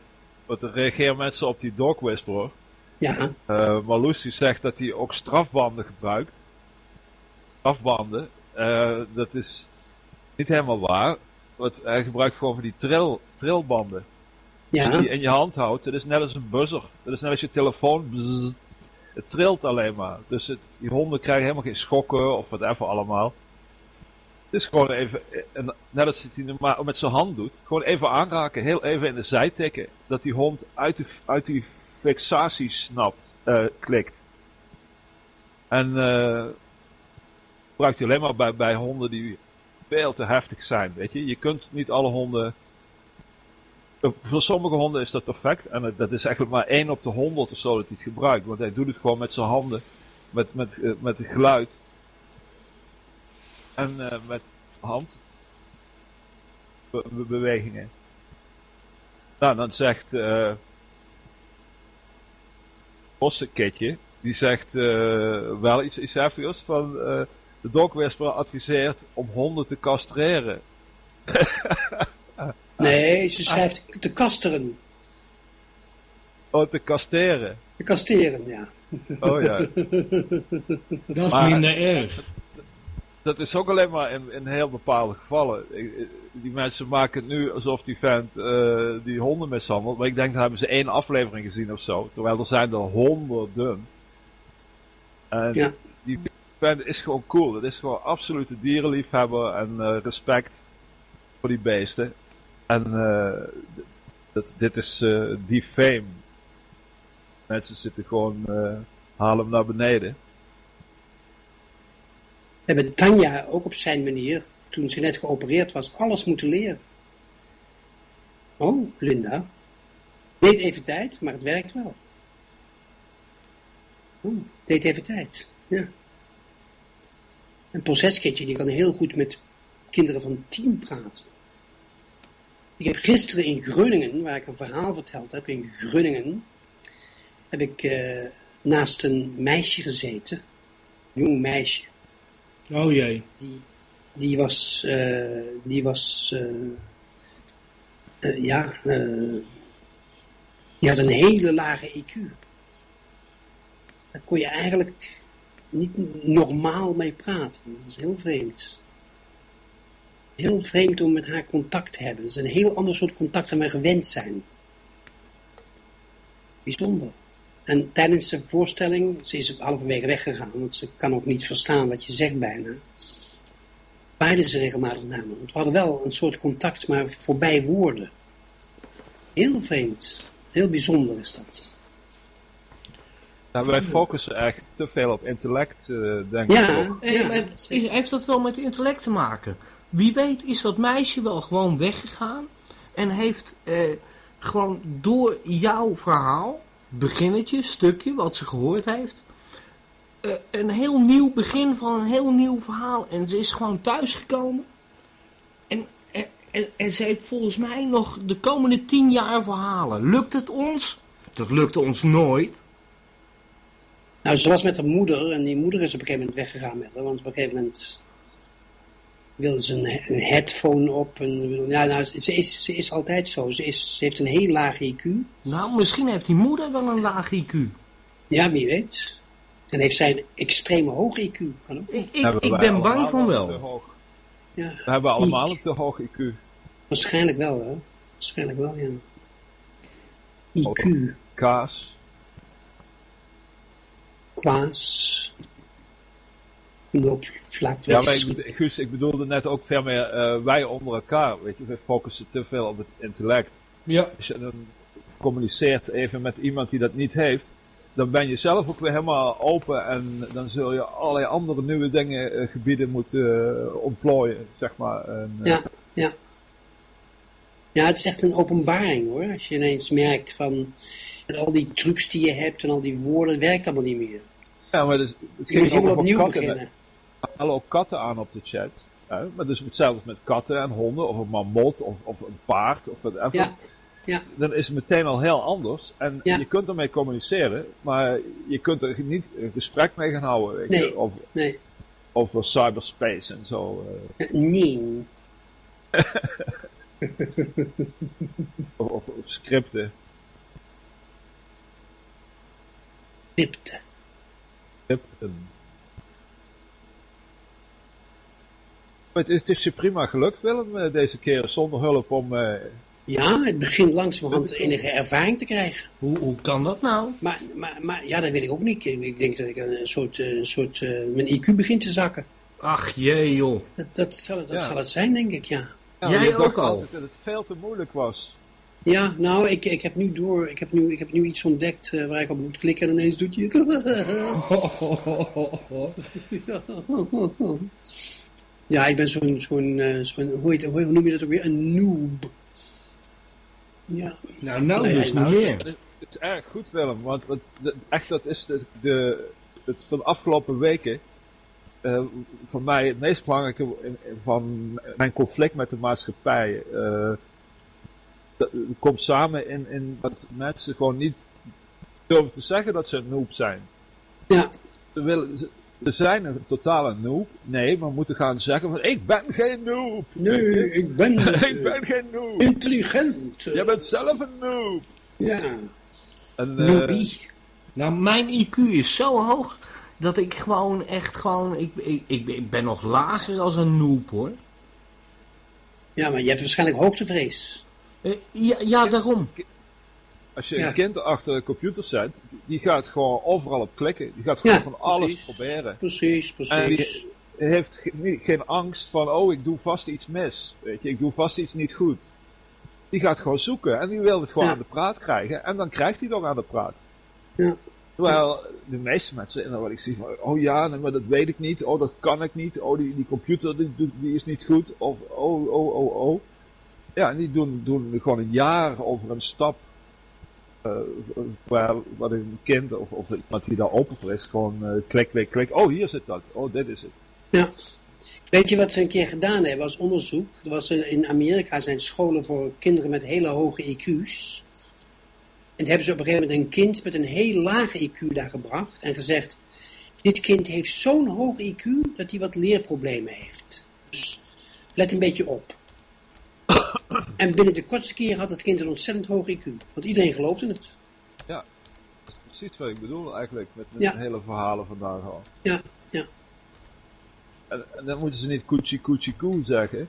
Want er reageren mensen op die dog whisperer. ja, Marloes die zegt dat hij ook strafbanden gebruikt. Strafbanden. eh, dat is niet helemaal waar. Want hij gebruikt gewoon voor die trill, trillbanden. Dus die ja, in je hand houdt. Dat is net als een buzzer. Dat is net als je telefoon. Het trilt alleen maar. Dus het, die honden krijgen helemaal geen schokken of whatever allemaal. Het is gewoon even, en net als hij normaal met zijn hand doet, gewoon even aanraken, heel even in de zij tikken. Dat die hond uit, de, uit die fixatie snapt, eh, klikt. En eh gebruikt hij alleen maar bij, bij honden die veel te heftig zijn, weet je. Je kunt niet alle honden... Voor sommige honden is dat perfect. En dat is eigenlijk maar 1 op de 100 of zo dat hij het gebruikt. Want hij doet het gewoon met zijn handen. Met, met, eh, met het geluid. En eh, met hand. Be- be- bewegingen. Nou, dan zegt... Bossenketje, die zegt eh, wel iets, iets van eh, de Dog Whisperer adviseert om honden te castreren. Nee, ze schrijft te kasteren. Oh, te casteren. Te kasteren, ja. Oh ja. Dat is Maar- minder erg. Dat is ook alleen maar in, in heel bepaalde gevallen. Die mensen maken het nu alsof die vent eh, die honden mishandelt. Maar ik denk dat hebben ze één aflevering gezien of zo. Terwijl er zijn er honderden. En Ja. die vent is gewoon cool. Het is gewoon absolute dierenliefhebber en eh, respect voor die beesten. En eh, dat, dit is eh die fame. Mensen zitten gewoon, eh halen hem naar beneden. We hebben Tanja ook op zijn manier, toen ze net geopereerd was, alles moeten leren. Oh, Linda. Deed even tijd, maar het werkt wel. Oh, deed even tijd, ja. En Procesketje, die kan heel goed met kinderen van tien praten. Ik heb gisteren in Groningen, waar ik een verhaal verteld heb, in Groningen, heb ik eh, naast een meisje gezeten. Een jong meisje. Oh jee. Die, die was, eh, die was, eh, ja, die had een hele lage IQ. Daar kon je eigenlijk niet normaal mee praten. Dat was heel vreemd. Heel vreemd om met haar contact te hebben. Het is een heel ander soort contact dan wij gewend zijn. Bijzonder. En tijdens de voorstelling, ze is halverwege weggegaan, want ze kan ook niet verstaan wat je zegt bijna. Beiden ze regelmatig naar me. Want we hadden wel een soort contact, maar voorbij woorden. Heel vreemd. Heel bijzonder is dat. Nou, wij focussen echt te veel op intellect, eh denk ik. Ja, ook. Ja, heeft dat wel met intellect te maken? Wie weet is dat meisje wel gewoon weggegaan en heeft eh, gewoon door jouw verhaal, beginnetje, stukje, wat ze gehoord heeft, eh, een heel nieuw begin van een heel nieuw verhaal. En ze is gewoon thuisgekomen en, en, en, en ze heeft volgens mij nog de komende tien jaar verhalen. Lukt het ons? Dat lukte ons nooit. Nou, ze was met haar moeder en die moeder is op een gegeven moment weggegaan met haar. Want op een gegeven moment wilde ze een, een headphone op. En, ja, nou, ze, is, ze is altijd zo. Ze, is, ze heeft een heel laag IQ. Nou, misschien heeft die moeder wel een laag IQ. Ja, wie weet. En heeft zij een extreme hoog IQ. Kan ook. Ik, ik, ben bang van wel te wel. hoog. Ja, We hebben allemaal IQ. een te hoog IQ. Waarschijnlijk wel, hè. Waarschijnlijk wel, ja. IQ, Kaas. kwaas. Loop, vlak Ja, maar ik, Guus, ik bedoelde net ook veel meer eh, wij onder elkaar. Weet je, we focussen te veel op het intellect. Ja. Als je dan communiceert even met iemand die dat niet heeft, dan ben je zelf ook weer helemaal open en dan zul je allerlei andere nieuwe dingen, eh, gebieden moeten eh, ontplooien, zeg maar. En, Ja, ja. Ja, het is echt een openbaring hoor. Als je ineens merkt van met al die trucs die je hebt en al die woorden, het werkt allemaal niet meer. ja, maar dus, het Je moet helemaal opnieuw katten. Hallo katten aan op de chat. Hè? Maar dus hetzelfde met katten en honden, of een mamot, of, of een paard, of whatever. Ja, ja, dan is het meteen al heel anders. En Ja. je kunt ermee communiceren, maar je kunt er niet een gesprek mee gaan houden. Nee. over, nee. over cyberspace en zo. eh, Eh, Nee. of, of, of scripten. Scripten. Het is, het is je prima gelukt, Willem, eh, deze keer zonder hulp om. eh, Ja, het begint langzamerhand enige ervaring te krijgen. Hoe, hoe kan dat nou? Maar, maar, maar ja, dat weet ik ook niet. Ik ik denk dat ik een soort, eh, een soort eh, mijn IQ begint te zakken. Ach jee joh. Dat, dat, zal, het, dat Ja. zal het zijn, denk ik, ja. ja, Jij je ook al? altijd dat het veel te moeilijk was. Ja, nou, ik, ik heb nu door, ik heb nu, ik heb nu iets ontdekt waar ik op moet klikken en ineens doet hij het. Ja, ik ben zo'n, zo'n, eh, zo'n hoe, heet, hoe noem je dat ook weer? Een noob. Ja, Nou, nou Nee, dus nou, niet meer. Het is erg goed, Willem, want echt dat is de, de, het van de afgelopen weken eh, voor mij het meest belangrijke van mijn conflict met de maatschappij. eh, dat komt samen in, in dat mensen gewoon niet durven te zeggen dat ze een noob zijn. ja, Ze, willen, ze, ze zijn een totale noob. Nee, maar moeten gaan zeggen van ik ben geen noob. nee, ik ben, ik ben geen noob. intelligent. Jij bent zelf een noob. Ja, En, eh, noobie. Nou, mijn IQ is zo hoog dat ik gewoon echt gewoon... Ik, ik, ik, ik ben nog lager als een noob, hoor. Ja, maar je hebt waarschijnlijk hoogtevrees. Eh, ja, ja, daarom. Als je Ja. een kind achter de computer zet, die gaat gewoon overal op klikken. Die gaat gewoon Ja, van alles precies. proberen. Precies, En precies. die heeft ge- niet- geen angst van, oh, ik doe vast iets mis. Weet je, ik doe vast iets niet goed. Die gaat gewoon zoeken en die wil het gewoon Ja. aan de praat krijgen. En dan krijgt hij ook aan de praat. Ja. Terwijl de meeste mensen, en dan wat ik zie van, oh ja, nee, maar dat weet ik niet. Oh, dat kan ik niet. Oh, die, die computer die, die is niet goed. Of, oh, oh, oh, oh. Ja, en die doen, doen gewoon een jaar over een stap. Eh, waar, waar een kind of, of iemand die daar open voor is, gewoon eh, klik, klik, klik. Oh, hier zit dat. Oh, dit is het. Ja. Weet je wat ze een keer gedaan hebben als onderzoek? Er was eh, in Amerika zijn scholen voor kinderen met hele hoge IQ's. En hebben ze op een gegeven moment een kind met een heel lage IQ daar gebracht en gezegd: Dit kind heeft zo'n hoog IQ dat hij wat leerproblemen heeft. Dus let een beetje op. En binnen de kortste keer had het kind een ontzettend hoog IQ. Want iedereen geloofde het. Dat is precies wat ik bedoel eigenlijk met, met Ja. de hele verhalen vandaag al. Ja, ja. En, en dan moeten ze niet koetsie koetsie koe zeggen.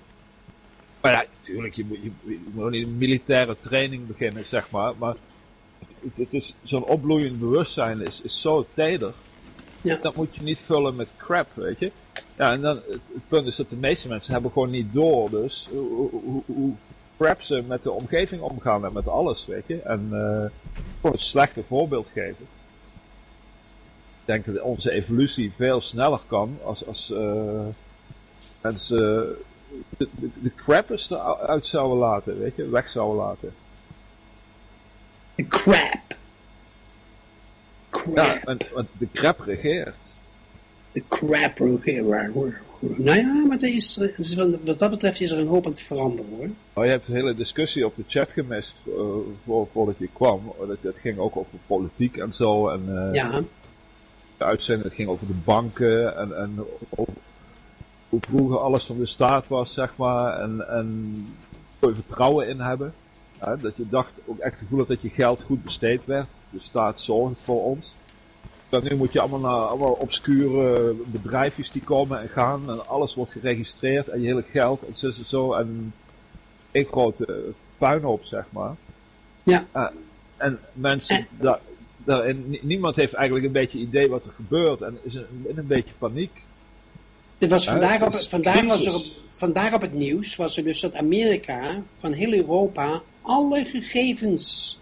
Maar ja, natuurlijk, je moet, je, je moet niet een militaire training beginnen, zeg maar. Maar het, het is zo'n opbloeiend bewustzijn is, is zo teder. Ja. Dat moet je niet vullen met crap, weet je. Ja, en dan, het, het punt is dat de meeste mensen hebben gewoon niet door, dus hoe, hoe, hoe crap ze met de omgeving omgaan en met alles, weet je. En eh gewoon een slechte voorbeeld geven. Ik denk dat onze evolutie veel sneller kan als, als eh, mensen de, de, de crappers eruit zouden laten, weet je, weg zouden laten. De crap. Crap. Ja, want de crap regeert. De crap Nou ja, maar er is, is, wat dat betreft is er een hoop aan te veranderen hoor. Maar je hebt de hele discussie op de chat gemist eh, voor, voordat je kwam. Dat, dat ging ook over politiek en zo. En, eh, Ja, de uitzending, het ging over de banken en, en over hoe vroeger alles van de staat was, zeg maar. En, en je vertrouwen in hebben. Hè, dat je dacht, ook echt het gevoel had dat je geld goed besteed werd. De staat zorgt voor ons. Dan nu moet je allemaal naar allemaal obscure bedrijfjes die komen en gaan. En alles wordt geregistreerd en je hele geld en zo en zo. En een grote puinhoop, zeg maar. Ja. Eh, en mensen, daarin, niemand heeft eigenlijk een beetje idee wat er gebeurt. En is een, in een beetje paniek. er was vandaag, op, vandaag, was er op, crisis. vandaag op het nieuws was er dus dat Amerika van heel Europa alle gegevens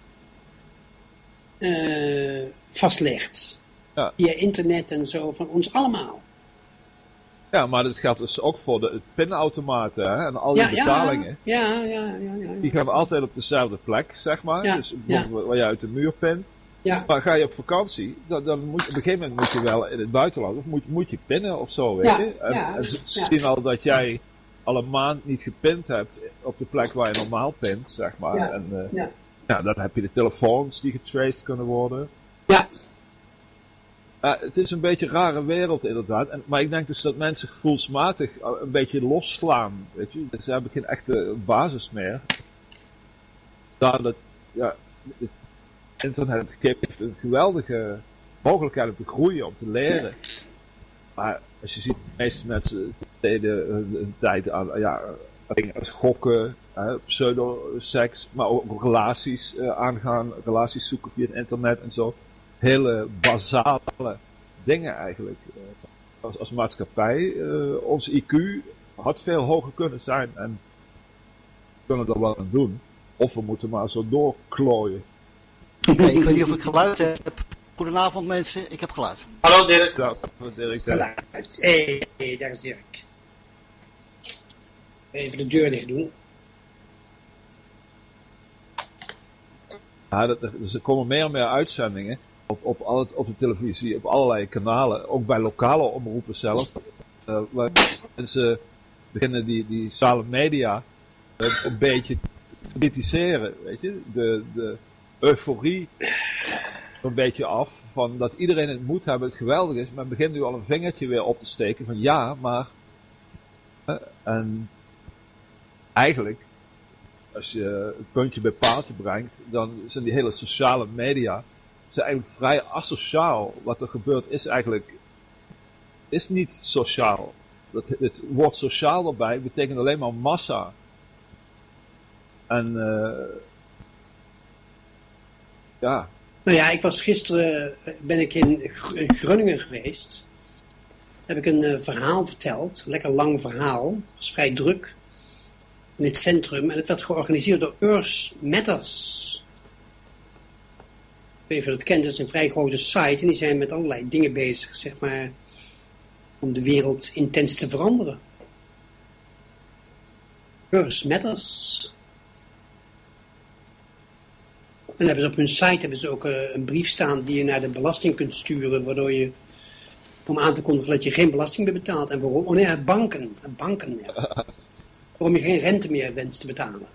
eh, vastlegt. Ja. Via internet en zo, van ons allemaal. Ja, maar dat geldt dus ook voor de pinautomaten hè, en al die Ja, betalingen. ja, ja, ja, ja. Die gaan altijd op dezelfde plek, zeg maar. Ja, Dus waar je uit de muur pint. Ja, Maar ga je op vakantie, dan, dan moet, op een gegeven moment moet je wel in het buitenland, of moet, moet je pinnen of zo, weet Ja, je. En, en ze zien al dat jij al een maand niet gepint hebt op de plek waar je normaal pint, zeg maar. Ja, En ja. ja, dan heb je de telefoons die getraced kunnen worden. ja, Ja, het is een beetje een rare wereld inderdaad. En, maar ik denk dus dat mensen gevoelsmatig eh, een beetje losslaan. Weet je? Ze hebben geen echte basis meer. Dat, ja, het internet geeft een geweldige mogelijkheid om te groeien, om te leren. Maar als je ziet, de meeste mensen deden hun, hun tijd aan ja, dingen als gokken, pseudo-seks, maar ook relaties eh, aangaan, relaties zoeken via het internet en zo. Hele basale dingen eigenlijk. Eh, als, als maatschappij, eh, ons IQ had veel hoger kunnen zijn en we kunnen er wel aan doen. Of we moeten maar zo doorklooien. Oké, ik weet niet of ik geluid heb. Goedenavond mensen, ik heb geluid. Hallo Dirk. Ja, Dirk, geluid. Hé, hey, daar is Dirk. Even de deur dicht doen. Ja, dat, dus er komen meer en meer uitzendingen op, op, alle, op de televisie, op allerlei kanalen, ook bij lokale omroepen zelf. eh, waar mensen beginnen die, die sociale media eh, een beetje te kritiseren, weet je. De, de euforie een beetje af van dat iedereen het moet hebben, het geweldig is. Men begint nu al een vingertje weer op te steken van ja, maar... eh, en eigenlijk als je het puntje bij paaltje brengt, dan zijn die hele sociale media zijn eigenlijk vrij asociaal. Wat er gebeurt is eigenlijk is niet sociaal. Dat, het woord sociaal erbij betekent alleen maar massa. En eh ja, Nou ja, ik was gisteren, ben ik in Groningen geweest. Heb ik een eh, verhaal verteld, een lekker lang verhaal. Het was vrij druk in het centrum en het werd georganiseerd door Earth Matters. Weet dat kent, dat is een vrij grote site en die zijn met allerlei dingen bezig, zeg maar, om de wereld intens te veranderen. Earth Matters. En hebben ze op hun site hebben ze ook eh, een brief staan die je naar de belasting kunt sturen, waardoor je om aan te kondigen dat je geen belasting meer betaalt. En waarom? Oh nee, banken. Banken, ja. Waarom je geen rente meer wenst te betalen.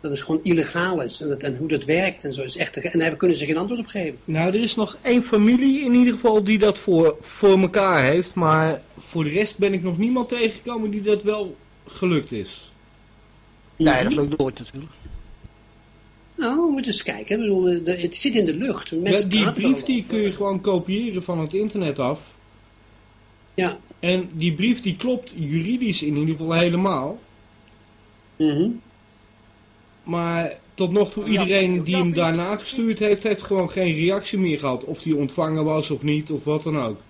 Dat het gewoon illegaal is. En, dat, en hoe dat werkt en zo is echt. En daar kunnen ze geen antwoord op geven. Nou, er is nog één familie in ieder geval die dat voor, voor elkaar heeft. Maar voor de rest ben ik nog niemand tegengekomen die dat wel gelukt is. Nee, dat lukt nooit natuurlijk. Nou, we moeten eens kijken. Ik bedoel, de- de- het zit in de lucht. Ja, Mensen die brief die kun je gewoon kopiëren van het internet af. Ja. En die brief die klopt juridisch in ieder geval helemaal. Mhm. Maar tot nog toe iedereen die hem daarna gestuurd heeft, heeft gewoon geen reactie meer gehad. Of die ontvangen was of niet, of wat dan ook.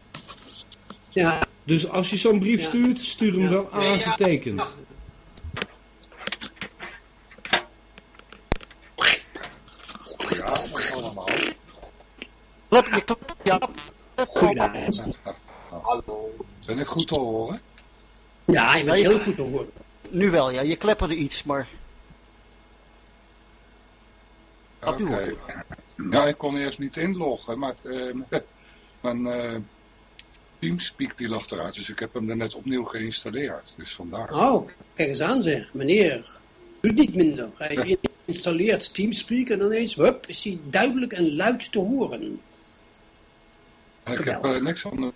Ja. Dus als je zo'n brief Ja. stuurt, stuur hem wel aangetekend. Ja. Goedenavond. Hallo. Ben ik goed te horen? Ja, je bent heel goed te horen. Nu wel, ja. Je klepperde iets, maar... Ja, ik kon eerst niet inloggen, maar eh, mijn eh, Teamspeak die lag eruit. Dus ik heb hem er net opnieuw geïnstalleerd. Dus vandaar. Oh, kijk eens aan zeg. Meneer, doet niet minder. Hij installeert Teamspeak en ineens, hup, is hij duidelijk en luid te horen. ik heb eh, niks aan.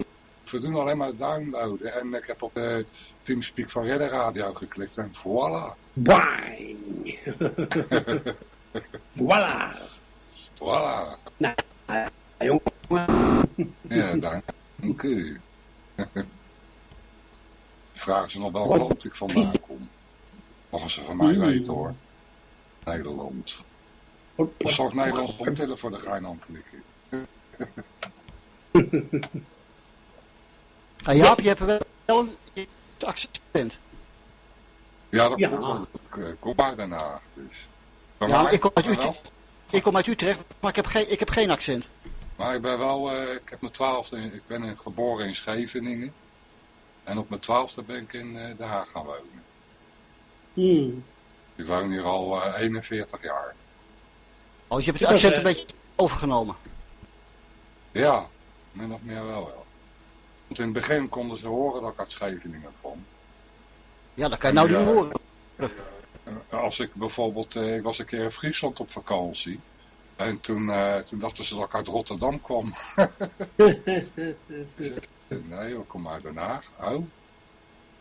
We doen alleen maar downloaden. En ik heb op de Teamspeak van Redder Radio geklikt. En voilà. Boing. voilà. Voilà. Nou, jongen. Ja, dank u. Vragen ze nog wel waar ik vandaan kom. Mogen ze van mij Mm. weten hoor. Nederland. Of zal ik Nederlands omtellen voor de gein klikken? Ah, Jaap, je hebt wel een accent. Ja, dat Ja. Ik eh, kom Den Haag. Dus. Ja, ik kom uit Utrecht. Ik kom uit Utrecht, maar ik heb geen, ik heb geen accent. Maar ik ben wel, eh, ik heb mijn twaalfde, ik ben geboren in Scheveningen. En op mijn twaalfde ben ik in eh Den Haag gaan wonen. Hmm. Ik woon hier al eh, 41 jaar. Oh, je hebt het accent eh, een beetje overgenomen. Ja, min of meer wel, wel. Want in het begin konden ze horen dat ik uit Scheveningen kwam. Ja, dat kan je nou niet horen. Als ik bijvoorbeeld, eh, ik was een keer in Friesland op vakantie. En toen, eh, toen dachten ze dat ik uit Rotterdam kwam. nee, ik kom uit Den Haag. Oh.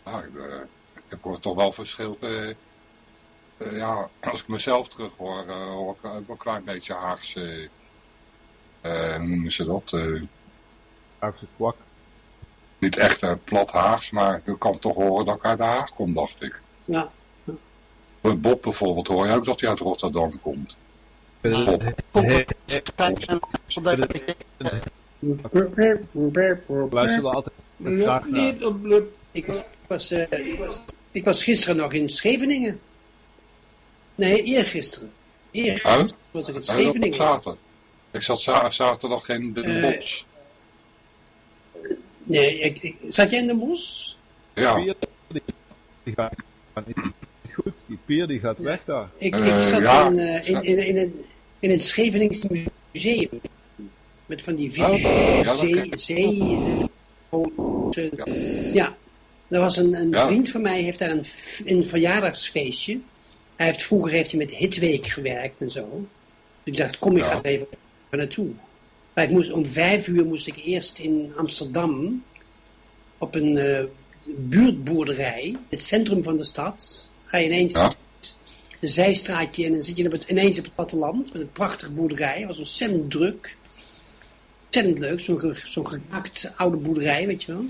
Nou, ik, eh, ik hoor toch wel verschil. eh, eh, ja, als ik mezelf terug hoor, eh, hoor ik ook wel een klein beetje Haagse, eh, hoe noemen ze dat? Haagse kwak. niet echt plat Haags, maar ik kan toch horen dat ik uit Den Haag kom, dacht ik. Ja. Bij Bob bijvoorbeeld hoor je ook dat hij uit Rotterdam komt. Eh, Bob. Altijd graag. Ik was, eh, ik was gisteren nog in Scheveningen. Nee, eergisteren. Eergisteren Huh? was ik in Scheveningen. zaterdag. Ik zat za- zaterdag in de Eh, bos. Nee, ik, ik- zat jij in de bos? Ja, Goed. Die pier die gaat weg daar. Ik, Eh, ik zat ja. in, eh, in, in, in, het, in het Scheveningse museum. Met van die Oh, ja, zee... zee eh, ja, er was een, een Ja. vriend van mij, heeft daar een, een verjaardagsfeestje. Hij heeft, vroeger heeft hij met Hitweek gewerkt en zo. Dus ik dacht, kom, ik Ja. ga er even naartoe. Maar ik moest, om vijf uur moest ik eerst in Amsterdam op een eh, buurtboerderij, het centrum van de stad. Ga je ineens Ja. een zijstraatje in en zit je op het, ineens op het platteland met een prachtige boerderij. Het was ontzettend druk. Ontzettend leuk, zo'n zo'n gemaakt oude boerderij, weet je wel.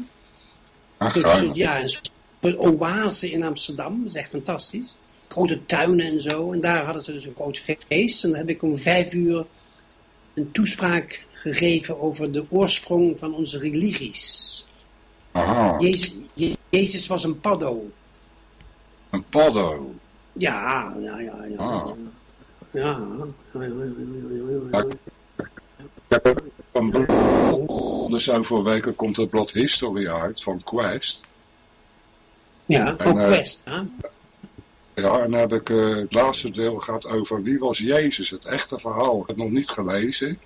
Ach, Dus, ja, een soort oase in Amsterdam. Dat is echt fantastisch. Grote tuinen en zo. En daar hadden ze dus een groot feest. En dan heb ik om vijf uur een toespraak gegeven over de oorsprong van onze religies. Jezus, Je- Jezus was een paddo. Een paddo. Ja, ja, ja, ja. Ah. Ja, ja, ja, ja, ja, ja, ja, ja. Van zoveel weken komt het blad History uit van Quest. Ja, En, ook eh, West. Ja. Ja, en dan heb ik eh, het laatste deel gaat over wie was Jezus, het echte verhaal. Ik heb het nog niet gelezen. Het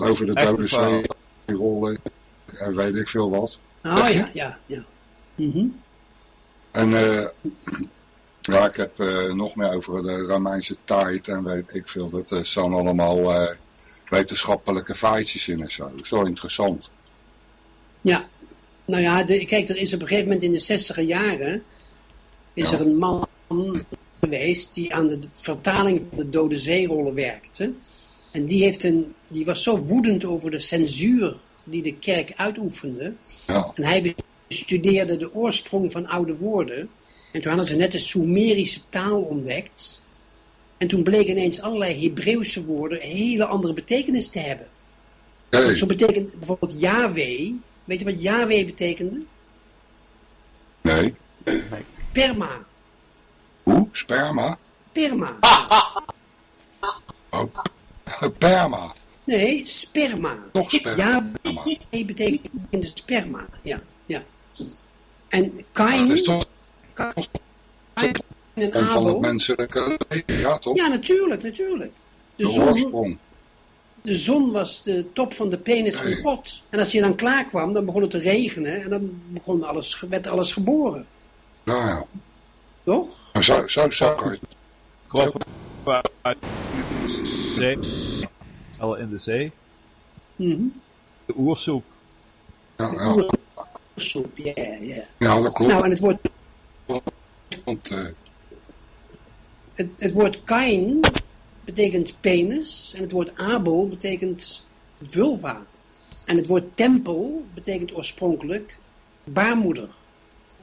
gaat over de Dode. Zee, rollen en weet ik veel wat. Oh ja, ja, ja. Mhm. En eh, ja, ik heb eh, nog meer over de Romeinse tijd en weet ik veel. Dat er staan allemaal eh, wetenschappelijke feitjes in en zo. Wel interessant. Ja, nou ja, de, kijk, er is op een gegeven moment in de zestiger jaren... is Ja. er een man geweest die aan de vertaling van de Dode Zeerollen werkte. En die, heeft een, die was zo woedend over de censuur die de kerk uitoefende. Ja, En hij bestudeerde de oorsprong van oude woorden. En toen hadden ze net de Sumerische taal ontdekt. En toen bleken ineens allerlei Hebreeuwse woorden een hele andere betekenis te hebben. oké. Zo betekent bijvoorbeeld Yahweh. Weet je wat Yahweh betekende? Nee. Perma. Hoe? Sperma? Perma. Oh. Perma. Nee, sperma. Toch sperma. Yahweh betekent sperma. Ja, ja. En Kain, is toch Kain en een van het Abel. menselijke leven, ja toch? Ja, natuurlijk, natuurlijk. De de zon, oorsprong. de zon was de top van de penis van. God. En als je dan klaar kwam, dan begon het te regenen en dan begon alles, werd alles geboren. Nou ja. Toch? Maar Zo, zo, zo kan je het. Kroppen uit de zee. Al in de zee. Mhm. De oersoep. Ja, ja. Ja, ja. ja, dat klopt. Nou, en het woord, Want, eh, het, het woord Kain betekent penis en het woord Abel betekent vulva. En het woord tempel betekent oorspronkelijk baarmoeder.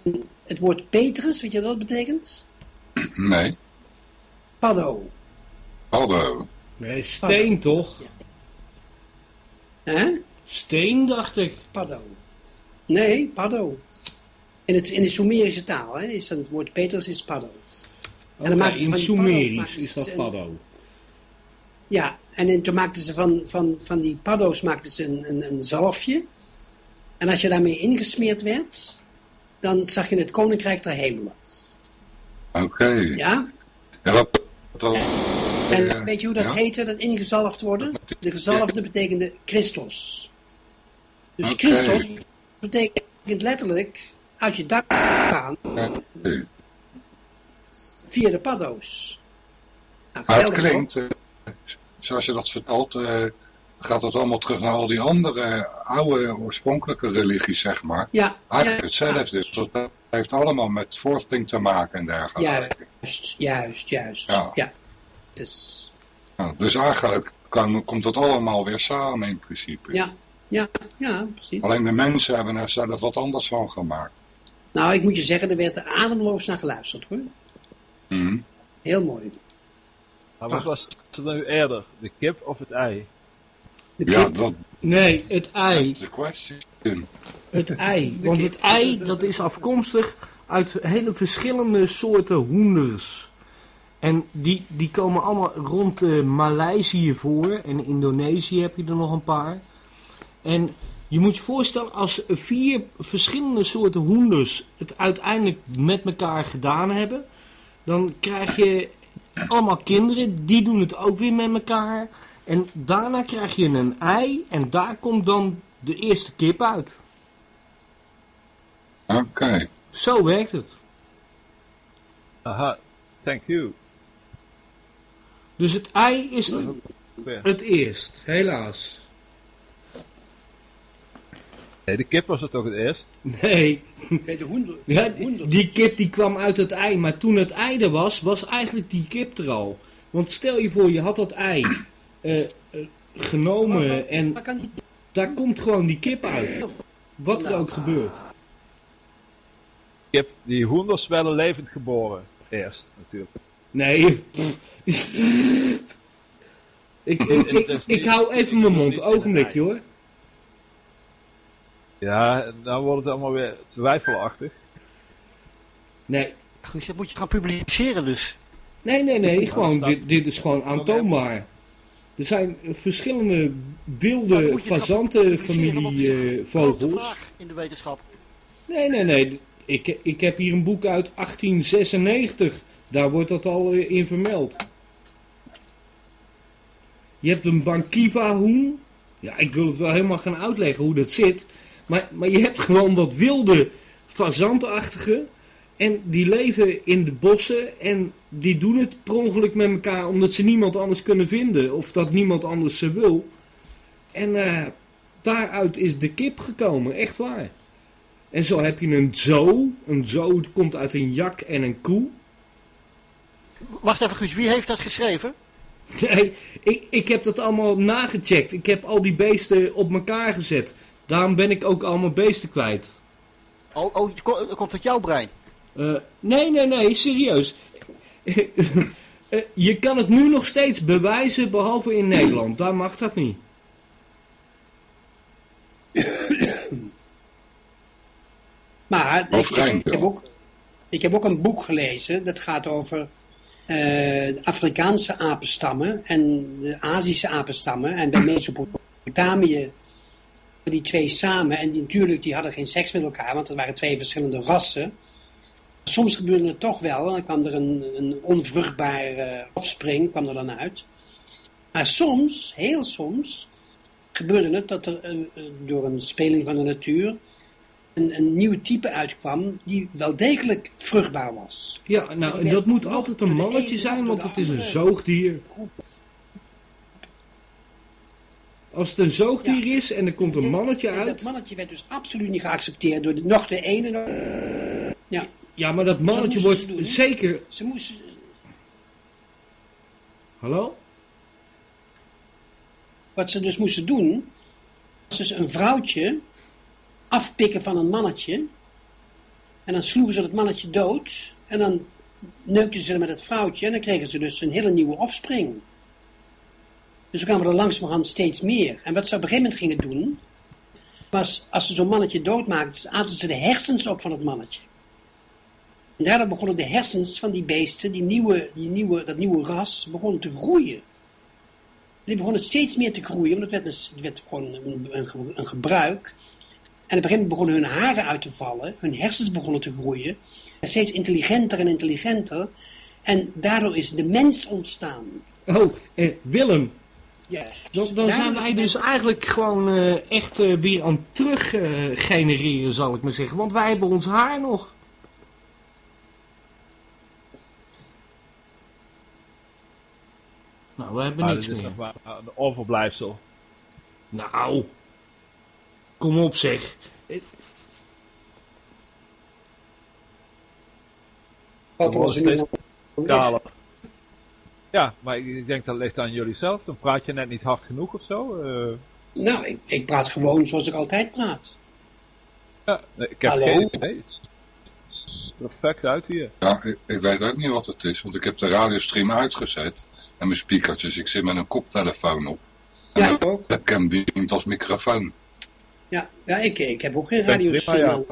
En Het woord Petrus, weet je wat dat betekent? nee. Paddo. Hallo. Nee, steen toch? Hè? Steen, dacht ik. Paddo. Nee, Paddo. In, het, in de Sumerische taal hè, is het woord Petrus is Paddo. En dan Oké, maken ze in van die paddo's, Sumerisch is dat een- paddo. Ja, en in- toen maakten ze van, van, van die paddo's maakten ze een, een, een zalfje. En als je daarmee ingesmeerd werd, dan zag je het koninkrijk der hemelen. Oké. Ja? Ja, dat, dat, En eh, weet je hoe dat ja. heette, dat ingezalfd worden? De gezalfde betekende Christus. Dus Oké. Christus betekent letterlijk uit je dak gaan via de paddo's. Nou, Maar het klinkt, eh, zoals je dat vertelt, eh, gaat het allemaal terug naar al die andere eh, oude oorspronkelijke religies, zeg maar. Ja, Eigenlijk ja. hetzelfde. Dus dat heeft allemaal met voorting te maken en dergelijke. Juist, juist, juist. Ja. Ja. Dus, dus eigenlijk kan, komt het allemaal weer samen in principe. ja, ja, ja, precies. Alleen de mensen hebben er zelf wat anders van gemaakt. Nou, ik moet je zeggen, er werd er ademloos naar geluisterd hoor. Mhm. Heel mooi. Maar wat was het nu eerder? De kip of het ei? De Ja, kip, dat Nee, het ei. is de kwestie. Het ei. Want het ei, dat is afkomstig uit hele verschillende soorten hoenders. En die, die komen allemaal rond eh, Maleisië voor. En in Indonesië heb je er nog een paar. En Je moet je voorstellen, als vier verschillende soorten hoenders het uiteindelijk met elkaar gedaan hebben, dan krijg je allemaal kinderen, die doen het ook weer met elkaar. En daarna krijg je een ei en daar komt dan de eerste kip uit. Oké. Zo werkt het. Aha, thank you. Dus het ei is Fair. het eerst, helaas. Nee, de kip was het toch het eerst? Nee, Nee, de hoender. ja, hoender. die kip die kwam uit het ei, maar toen het ei er was, was eigenlijk die kip er al. Want stel je voor, je had dat ei eh, eh, genomen en Maar kan die daar komt gewoon die kip uit. Wat er ook gebeurt. Kip, die hoenders werden levend geboren. Eerst, natuurlijk. Nee. ik, ik, ik, ik hou even mijn mond, ogenblikje hoor. Ja, dan wordt het allemaal weer twijfelachtig. Nee, Guus, dat moet je gaan publiceren dus. nee, nee, nee gewoon, dit, dit is gewoon aantoonbaar. Er zijn verschillende wilde moet je het gaan fazantenfamilie publiceren, want eh, in de wetenschap. Nee, nee, nee. Ik, ik heb hier een boek uit 1896. Daar wordt dat al eh, in vermeld. Je hebt een Bankiva hoen. Ja, ik wil het wel helemaal gaan uitleggen hoe dat zit. Maar, maar je hebt gewoon wat wilde fazantachtige. En die leven in de bossen. En die doen het per ongeluk met elkaar omdat ze niemand anders kunnen vinden. Of dat niemand anders ze wil. En eh, daaruit is de kip gekomen, echt waar. En zo heb je een zoo. Een zoo komt uit een jak en een koe. Wacht even Guus, wie heeft dat geschreven? Nee, ik, ik heb dat allemaal nagecheckt. Ik heb al die beesten op elkaar gezet. Daarom ben ik ook allemaal beesten kwijt. Oh, oh het ko- het komt uit jouw brein. Eh, nee, nee, nee, serieus. Eh, je kan het nu nog steeds bewijzen, behalve in Nederland. Daar mag dat niet. Maar ik, Overeind, ik, ik, heb ook, ik heb ook een boek gelezen. Dat gaat over eh, de Afrikaanse apenstammen en de Azische apenstammen. En bij Mesopotamië die twee samen. En die, natuurlijk, die hadden geen seks met elkaar, want het waren twee verschillende rassen. Soms gebeurde het toch wel. Dan kwam er een, een onvruchtbaar eh offspring kwam er dan uit. Maar soms, heel soms, gebeurde het dat er eh, eh, door een speling van de natuur een, een nieuw type uitkwam die wel degelijk vruchtbaar was. Ja, nou, en dat moet altijd een mannetje zijn, want het is een zoogdier. Als het een zoogdier is en er komt een mannetje En dat uit... mannetje werd dus absoluut niet geaccepteerd door de, nog de ene. nog- Ja, Ja, maar dat mannetje wordt ze doen. zeker... ze moesten. Hallo? Wat ze dus moesten doen, was dus een vrouwtje afpikken van een mannetje. En dan sloegen ze dat mannetje dood. En dan neukten ze met het vrouwtje. En dan kregen ze dus een hele nieuwe offspring. Dus zo kwamen er langzamerhand steeds meer. En wat ze op een gegeven moment gingen doen, was als ze zo'n mannetje doodmaakten, aten ze de hersens op van het mannetje. En daardoor begonnen de hersens van die beesten, die nieuwe, die nieuwe, dat nieuwe ras, begonnen te groeien. Die begonnen steeds meer te groeien, want het werd, dus, het werd gewoon een, een, een gebruik. En op een gegeven moment begonnen hun haren uit te vallen, hun hersens begonnen te groeien. En steeds intelligenter en intelligenter. En daardoor is de mens ontstaan. Oh, eh, Willem, Ja, dan, dan daardoor zijn wij de dus eigenlijk gewoon eh, echt eh, weer aan het terug eh, genereren, zal ik maar zeggen. Want wij hebben ons haar nog. Nou, we hebben Maar niks meer. maar een overblijfsel. Nou, kom op zeg. Wat wordt was nu- Kaler. Ja, maar ik, denk dat ligt aan jullie zelf. Dan praat je net niet hard genoeg of zo. eh. Nou, ik, ik praat gewoon zoals ik altijd praat. ja, nee, ik heb Hallo? geen idee. Perfect uit hier. Ja, ik, ik weet ook niet wat het is, want ik heb de radiostream uitgezet en mijn speakertjes. Ik zit met een koptelefoon op. En Ja, ik ook. webcam dient als microfoon. Ja, ja ik, ik heb ook geen radiostream ja.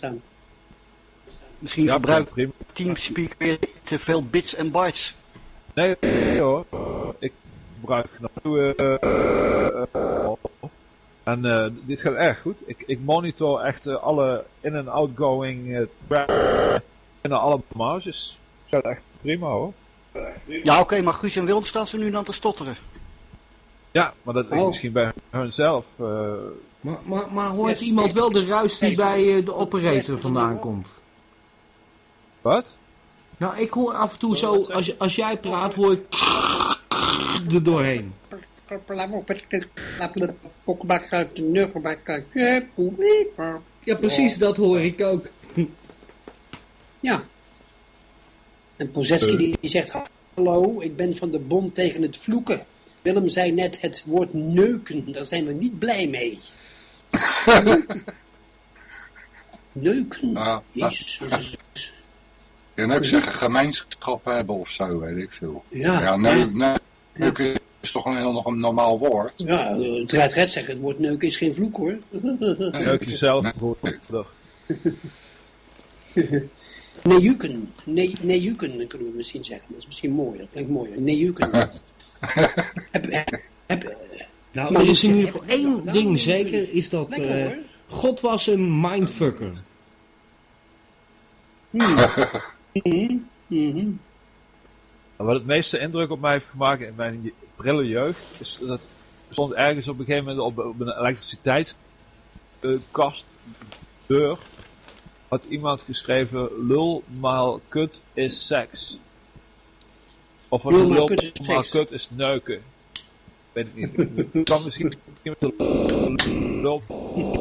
aan. Misschien Ja, prima. Teamspeak weer te veel bits en bytes. Nee, nee hoor. Ik gebruik nog... eh, En eh, dit gaat erg goed. Ik, ik monitor echt eh, alle in- en outgoing eh en alle marges. Gaat echt prima hoor. Ja, oké, maar Guus en Willem staan ze nu aan te stotteren. Ja, maar dat ligt Oh. misschien bij hunzelf. eh Maar, maar, maar hoort iemand wel de ruis die bij de operator vandaan komt? wat? Nou, ik hoor af en toe zo, als, als jij praat, hoor ik er doorheen. Ja, precies, dat hoor ik ook. Ja. En Pozeski die die zegt, hallo, ik ben van de bond tegen het vloeken. Willem zei net het woord neuken, daar zijn we niet blij mee. neuken, Ja, jezus. Kan ook zeggen gemeenschap hebben of zo, weet ik veel. Ja, Ja, neuken is toch een heel nog een normaal woord. Ja, het red red zeggen, het woord neuken is geen vloek hoor. Jezelf. Nee. broeder. Nejuken, nee, nejuken kunnen we misschien zeggen. Dat is misschien mooier, dat klinkt mooier. Nejuken. heb, heb, heb, Nou, Maar er is in ieder geval één Nou, ding zeker, is dat Lekker, eh. God was een mindfucker. mhm, mhm. Wat het meeste indruk op mij heeft gemaakt in mijn prille jeugd, is dat stond ergens op een gegeven moment op, op een elektriciteitskast, deur, had iemand geschreven, lul maal kut is seks. Of was Lul lul kut is maal seks. kut is neuken. Weet ik niet. Het kan misschien lul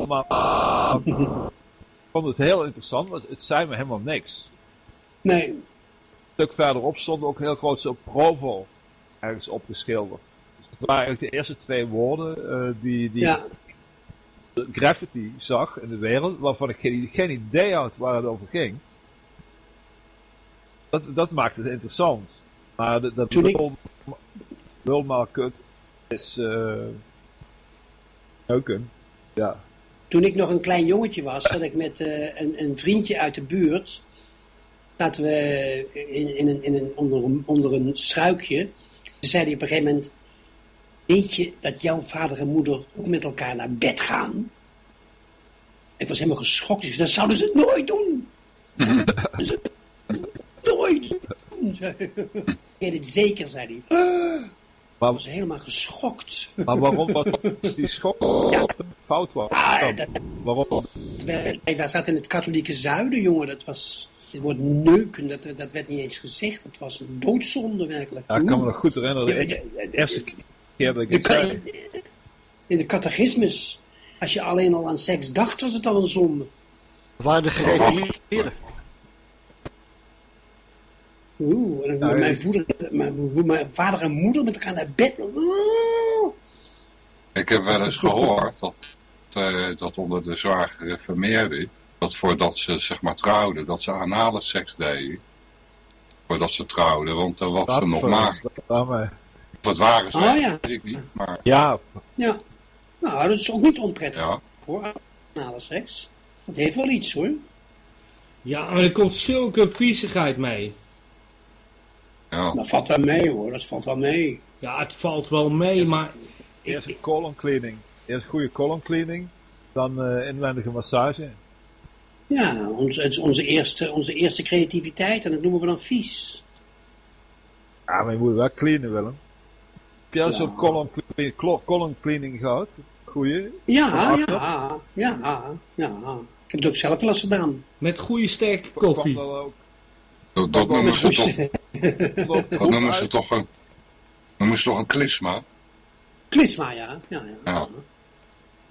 maal... Ik vond het heel interessant, want het zei me helemaal niks Nee, een stuk verderop stond ook heel groot zo Provo ergens opgeschilderd. Dus dat waren eigenlijk de eerste twee woorden eh, die, die ja, graffiti zag in de wereld, waarvan ik geen, geen idee had waar het over ging. Dat, dat maakt het interessant. Maar dat, dat maar kut is eh neuken. Ja. toen ik nog een klein jongetje was, zat ik met eh, een, een vriendje uit de buurt. Zaten we in, in een, in een, onder, een, onder een struikje. Ze zeiden op een gegeven moment: Weet je dat jouw vader en moeder ook met elkaar naar bed gaan? Ik was helemaal geschokt. Ik zei, dat zouden ze nooit doen. Dat zouden ze nooit doen. zei hij. Ik weet het zeker, zei hij. Ik Maar, was helemaal geschokt. maar waarom was die schok dat het fout was? Ah, dat, Waarom? Wij, wij zaten in het katholieke zuiden, jongen. Dat was. Het woord neuken, dat, dat werd niet eens gezegd. Dat was een doodzonde, werkelijk. Ja, ik kan me nog goed herinneren. Ja, De de- de- de- eerste keer dat ik de het zei. in de catechismus. Als je alleen al aan seks dacht, was het al een zonde. Dat waren de gereformeerden. Oeh, en voeder, mijn, mijn vader en moeder met elkaar naar bed. Oeh. Ik heb wel eens gehoord dat, eh, dat onder de zwaar gereformeerden, dat voordat ze zeg maar trouwden, dat ze anale seks deden. Voordat ze trouwden, want dan was ze nog maagd. Of het waren ze, Oh, ja. weet ik niet. Maar Ja, Ja. Nou, dat is ook niet onprettig ja, hoor. Anale seks. Dat heeft wel iets hoor. Ja, maar er komt zulke viezigheid mee. ja. Dat valt wel mee hoor, dat valt wel mee. Ja, het valt wel mee, maar... eerst een colon cleaning. Eerst goede colon cleaning. Dan eh, inwendige massage. Ja, ons, het is onze, eerste, onze eerste creativiteit en dat noemen we dan vies. Ja, maar je moet wel cleanen, Willem. Heb jij Ja. zo'n clean- colon cleaning gehad? Goeie? Ja, ja, ja, ja. Ik heb het ook zelf wel eens gedaan. Met goede sterke koffie. dat ook Dat, dat noemen ze toch, dat noemen ze toch een, noemen ze toch een klisma? Klisma, ja. Ja, ja. Ja.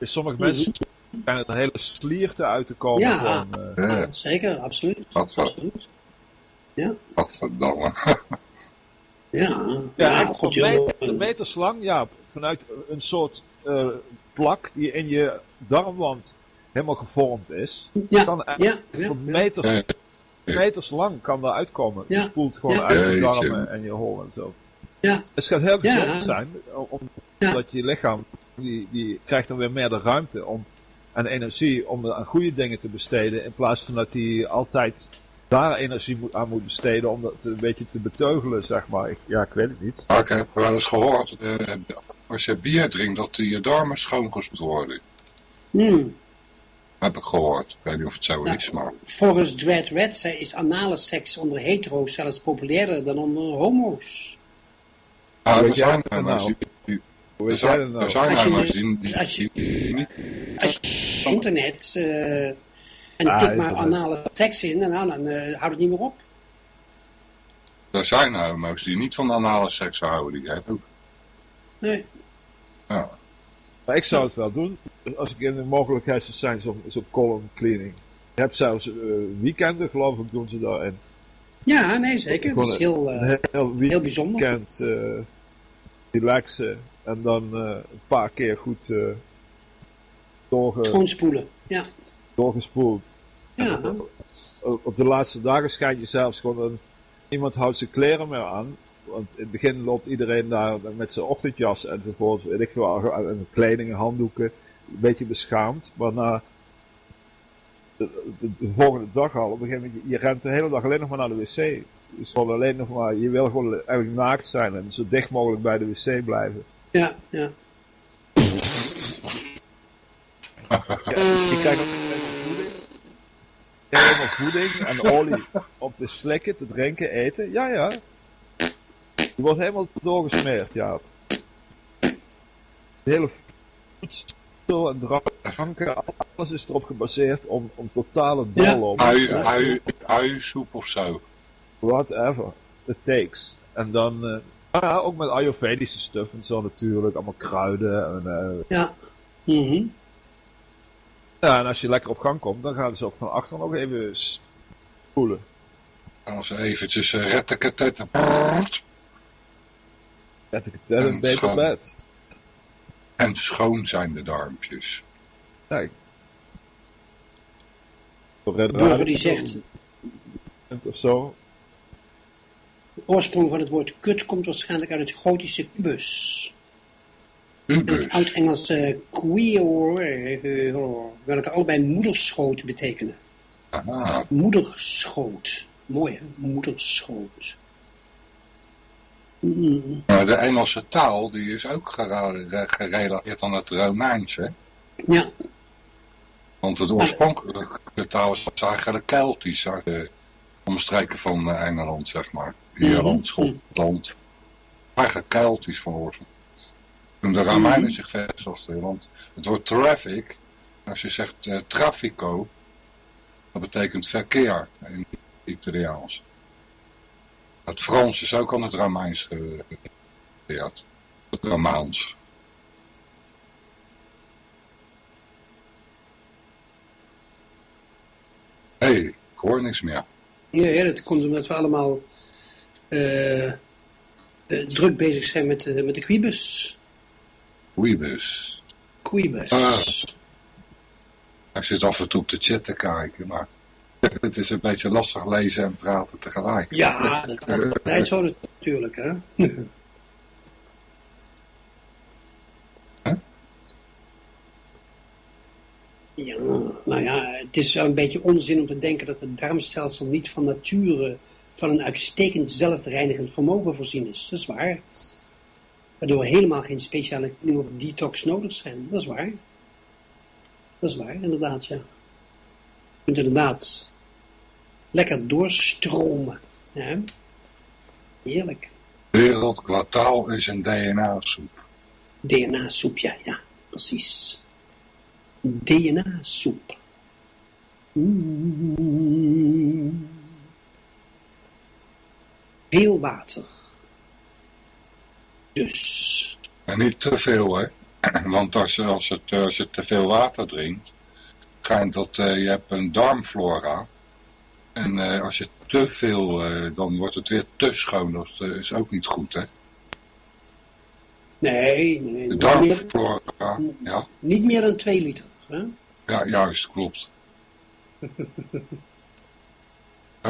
Sommige mensen zijn er hele slierten uit te komen. Ja. Van, eh, Ja, zeker, absoluut. Wat absoluut. Ja, Wat ja. ja, goed, een, joh. meter, een meters lang, ja, vanuit een soort eh, plak die in je darmwand helemaal gevormd is. Ja, kan ja, meters, Ja. meters lang kan daar uitkomen. Ja. Je spoelt gewoon Ja. uit je darmen en je hol en zo. Ja. Het gaat heel Ja. gezond zijn, omdat je lichaam, die, die krijgt dan weer meer de ruimte om, en energie om aan goede dingen te besteden, in plaats van dat hij altijd daar energie moet, aan moet besteden om dat een beetje te beteugelen, zeg maar. Ik, ja, ik weet het niet. Maar ik heb wel eens gehoord, eh, als je bier drinkt, dat je darmen schoongespoeld worden. Hmm. Heb ik gehoord. Ik weet niet of het zo Nou, is, maar... Volgens Dread Red zei- is anale seks onder hetero's zelfs populairder dan onder homo's. Ah, er jij zijn nou? Hoe Er weet jij dat zijn, nou? er zijn Als je als je-. Als je internet eh, en Ah, tik maar anale seks in, en nou, dan eh, houdt het niet meer op. Er zijn homo's die niet van anale seks houden. Die hebben ook... Nee. Ja. Maar ik zou het wel doen. Als ik in de mogelijkheid zou zijn, zo'n zo column cleaning. Je hebt zelfs eh, weekenden, geloof ik, doen ze daarin. Ja, nee, zeker. Dat is heel, een eh, heel heel bijzonder. weekend eh, relaxen. En dan eh, een paar keer goed eh, doorge, schoonspoelen. Ja. doorgespoeld. Ja. Op op de laatste dagen schijnt je zelfs gewoon een, iemand houdt zijn kleren meer aan. Want in het begin loopt iedereen daar met zijn ochtendjas enzovoort, weet ik veel, en kleding en handdoeken, een beetje beschaamd. Maar na de, de- de volgende dag al, op een gegeven moment, je rent de hele dag alleen nog maar naar de wc. Je, gewoon alleen nog maar, je wil gewoon eigenlijk naakt zijn en zo dicht mogelijk bij de wc blijven. Ja, ja. Je krijgt ook helemaal voeding. En olie om te slikken, te drinken, eten. Ja, ja. Je wordt helemaal doorgesmeerd, ja. De hele voedsel en dranken, alles is erop gebaseerd om, om totale doorloop. Ui, ui, uisoep of zo. Whatever it takes. En dan, eh, ja, ook met ayurvedische stuff en zo natuurlijk, allemaal kruiden en eh, Ja. Mhm. Ja, en als je lekker op gang komt, dan gaan ze ook van achter nog even spoelen. Als ze eventjes uh, retteketetten. Zet ik het in een En beter schoon. bed. En schoon zijn de darmpjes. Kijk. De burger die zegt, Of zo. De oorsprong van het woord kut komt waarschijnlijk uit het gotische kubus. En het oud-Engelse queer, welke allebei moederschoot betekenen. Ah, Moederschoot. Mooi hè, moederschoot. Mm, maar de Engelse taal die is ook gerelateerd aan het Romeinse. Ja, Want het oorspronkelijke taal is eigenlijk Keltisch uit de omstreken van eh, Engeland, zeg maar. Ierland, Schotland. Eigenlijk Keltisch van oorsprong. Toen de Romeinen zich vestigden, want het woord traffic, als je zegt eh, traffico, dat betekent verkeer in het Italiaans. Het Frans is ook aan het Romeins ge- geleerd. Het Romaans. Hé, hey, ik hoor niks meer. ja, ja, dat komt omdat we allemaal druk bezig zijn met, eh, met de quibus. Quibus. Ah. Ik zit af en toe op de chat te kijken, maar het is een beetje lastig lezen en praten tegelijk. Ja, dat is altijd zo natuurlijk hè. Ja, nou ja, het is wel een beetje onzin om te denken dat het darmstelsel niet van nature van een uitstekend zelfreinigend vermogen voorzien is. Dat is waar. Waardoor helemaal geen speciale of detox nodig zijn. Dat is waar. Dat is waar, inderdaad, ja. Je kunt inderdaad lekker doorstromen. Ja. Heerlijk. Wereldkwartaal is een DNA-soep. DNA-soep, ja, ja, precies. DNA-soep. Mm. Veel water. Dus. En niet te veel, hè. Want als je, als het, eh, als je te veel water drinkt, schijnt dat eh, je hebt een darmflora. En eh, als je te veel, dan wordt het weer te schoon. Dat is ook niet goed, hè. Nee, nee. De Niet meer, darmflora, ja. niet meer dan 2 liter. Hè? Ja, juist, klopt.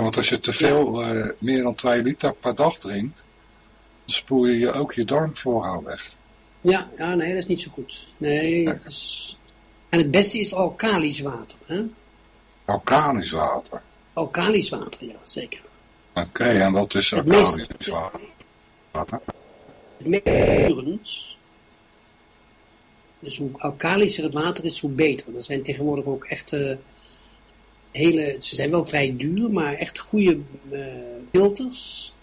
Want als je te veel, eh, meer dan 2 liter per dag drinkt, dan spoel je je ook je darmflora weg. Ja, ja, nee, dat is niet zo goed. Nee, dat is... En het beste is alkalisch water. Hè? Alkalisch water. Alkalisch water, ja, zeker. Oké, en wat is Het meest- alkalisch water? Het meest Dus hoe alkalischer het water is, hoe beter. Er zijn tegenwoordig ook echt hele, ze zijn wel vrij duur, maar echt goede eh, filters.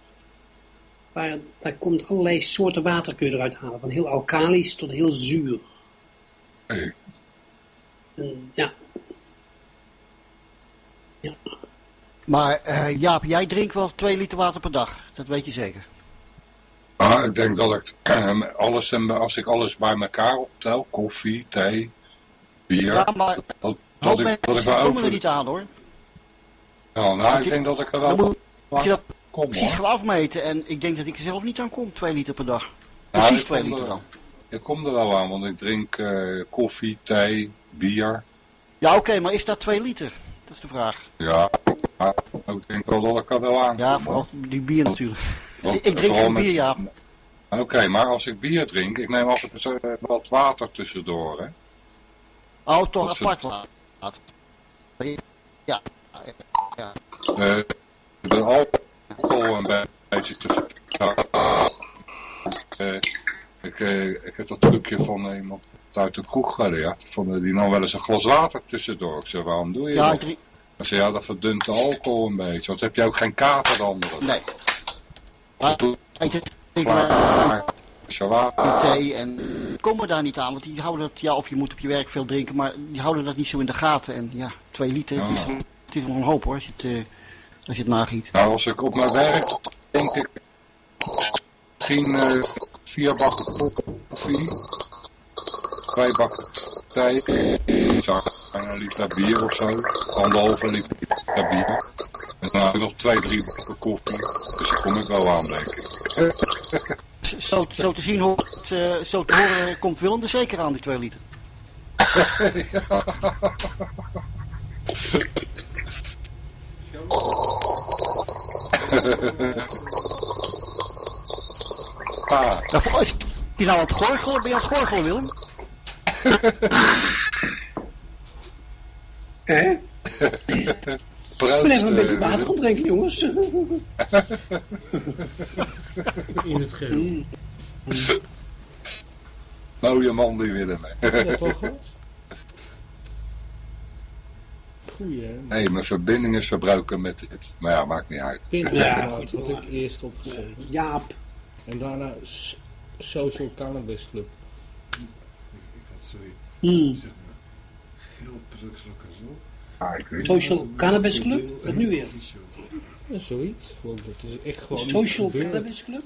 Waar, daar komt allerlei soorten water kun je eruit halen. Van heel alkalisch tot heel zuur. Hey. En, ja, Maar eh, Jaap, jij drinkt wel 2 liter water per dag. Dat weet je zeker. Ah, ik denk dat ik alles, en als ik alles bij elkaar optel, koffie, thee, bier, Ja, maar dat, dat, ik, dat ik ook... er niet aan hoor. Ja, nou, ik denk dat ik er Dan wel moet je dat kom precies hoor. gaan afmeten. En ik denk dat ik er zelf niet aan kom, 2 liter per dag. Nou, Precies ik 2 kom liter er- dan. Ik kom er wel aan, want ik drink eh, koffie, thee, bier. Ja, oké, maar is dat 2 liter? Dat is de vraag. Ja, maar ik denk wel dat ik er wel aan Ja, vooral die bier natuurlijk. Want, ik drink geen met- bier, ja. Oké, maar als ik bier drink, ik neem altijd eh, wat water tussendoor, hè. Oh, toch Dat apart Ja, ja. Eh, de alcohol een beetje te Eh, ik, eh, ik heb dat trucje van iemand uit de kroeg geleerd, van, eh, die nam wel eens een glas water tussendoor. Ik zei, waarom doe je Ja, ik dat? Hij zei, ja, dat verdunt de alcohol een beetje, want heb je ook geen kater dan. Nee. Of het thee en komen daar niet aan, want die houden dat, ja, of je moet op je werk veel drinken, maar die houden dat niet zo in de gaten. En ja, 2 liter, het, is, het is wel een hoop hoor, als je het, eh, als je het nagiet. Nou, als ik op mijn werk denk ik misschien eh, vier bakken koffie, twee bakken thee, een liter bier of zo, anderhalve liter bier. En dan heb ik nog twee, drie bakken koffie, dus daar kom ik wel aan, denk ik. Zo, zo te zien, hoort, eh, zo te horen, komt Willem er zeker aan, die 2 liter. Ah, Nou, is die nou aan het gorgelen? Ben je aan het gorgelen, Willem? hè? proost. Ik ben even een beetje eh, water aan het drinken, jongens. In het geheel. Mooie man die Willem. hè. Ja, toch wel? Goeie, hè? Nee, mijn verbinding is verbroken met dit. Maar ja, maakt niet uit. Pinterest Ja, had ik eerst opgeschreven. Jaap. En daarna Social Cannabis Club. Ik had sorry, Hmm. zeg maar, geel drugslokker zo. Ah, ik weet Social Cannabis Club? Wat nu weer? Ja, zoiets. Want dat is echt gewoon Social. Cannabis Club?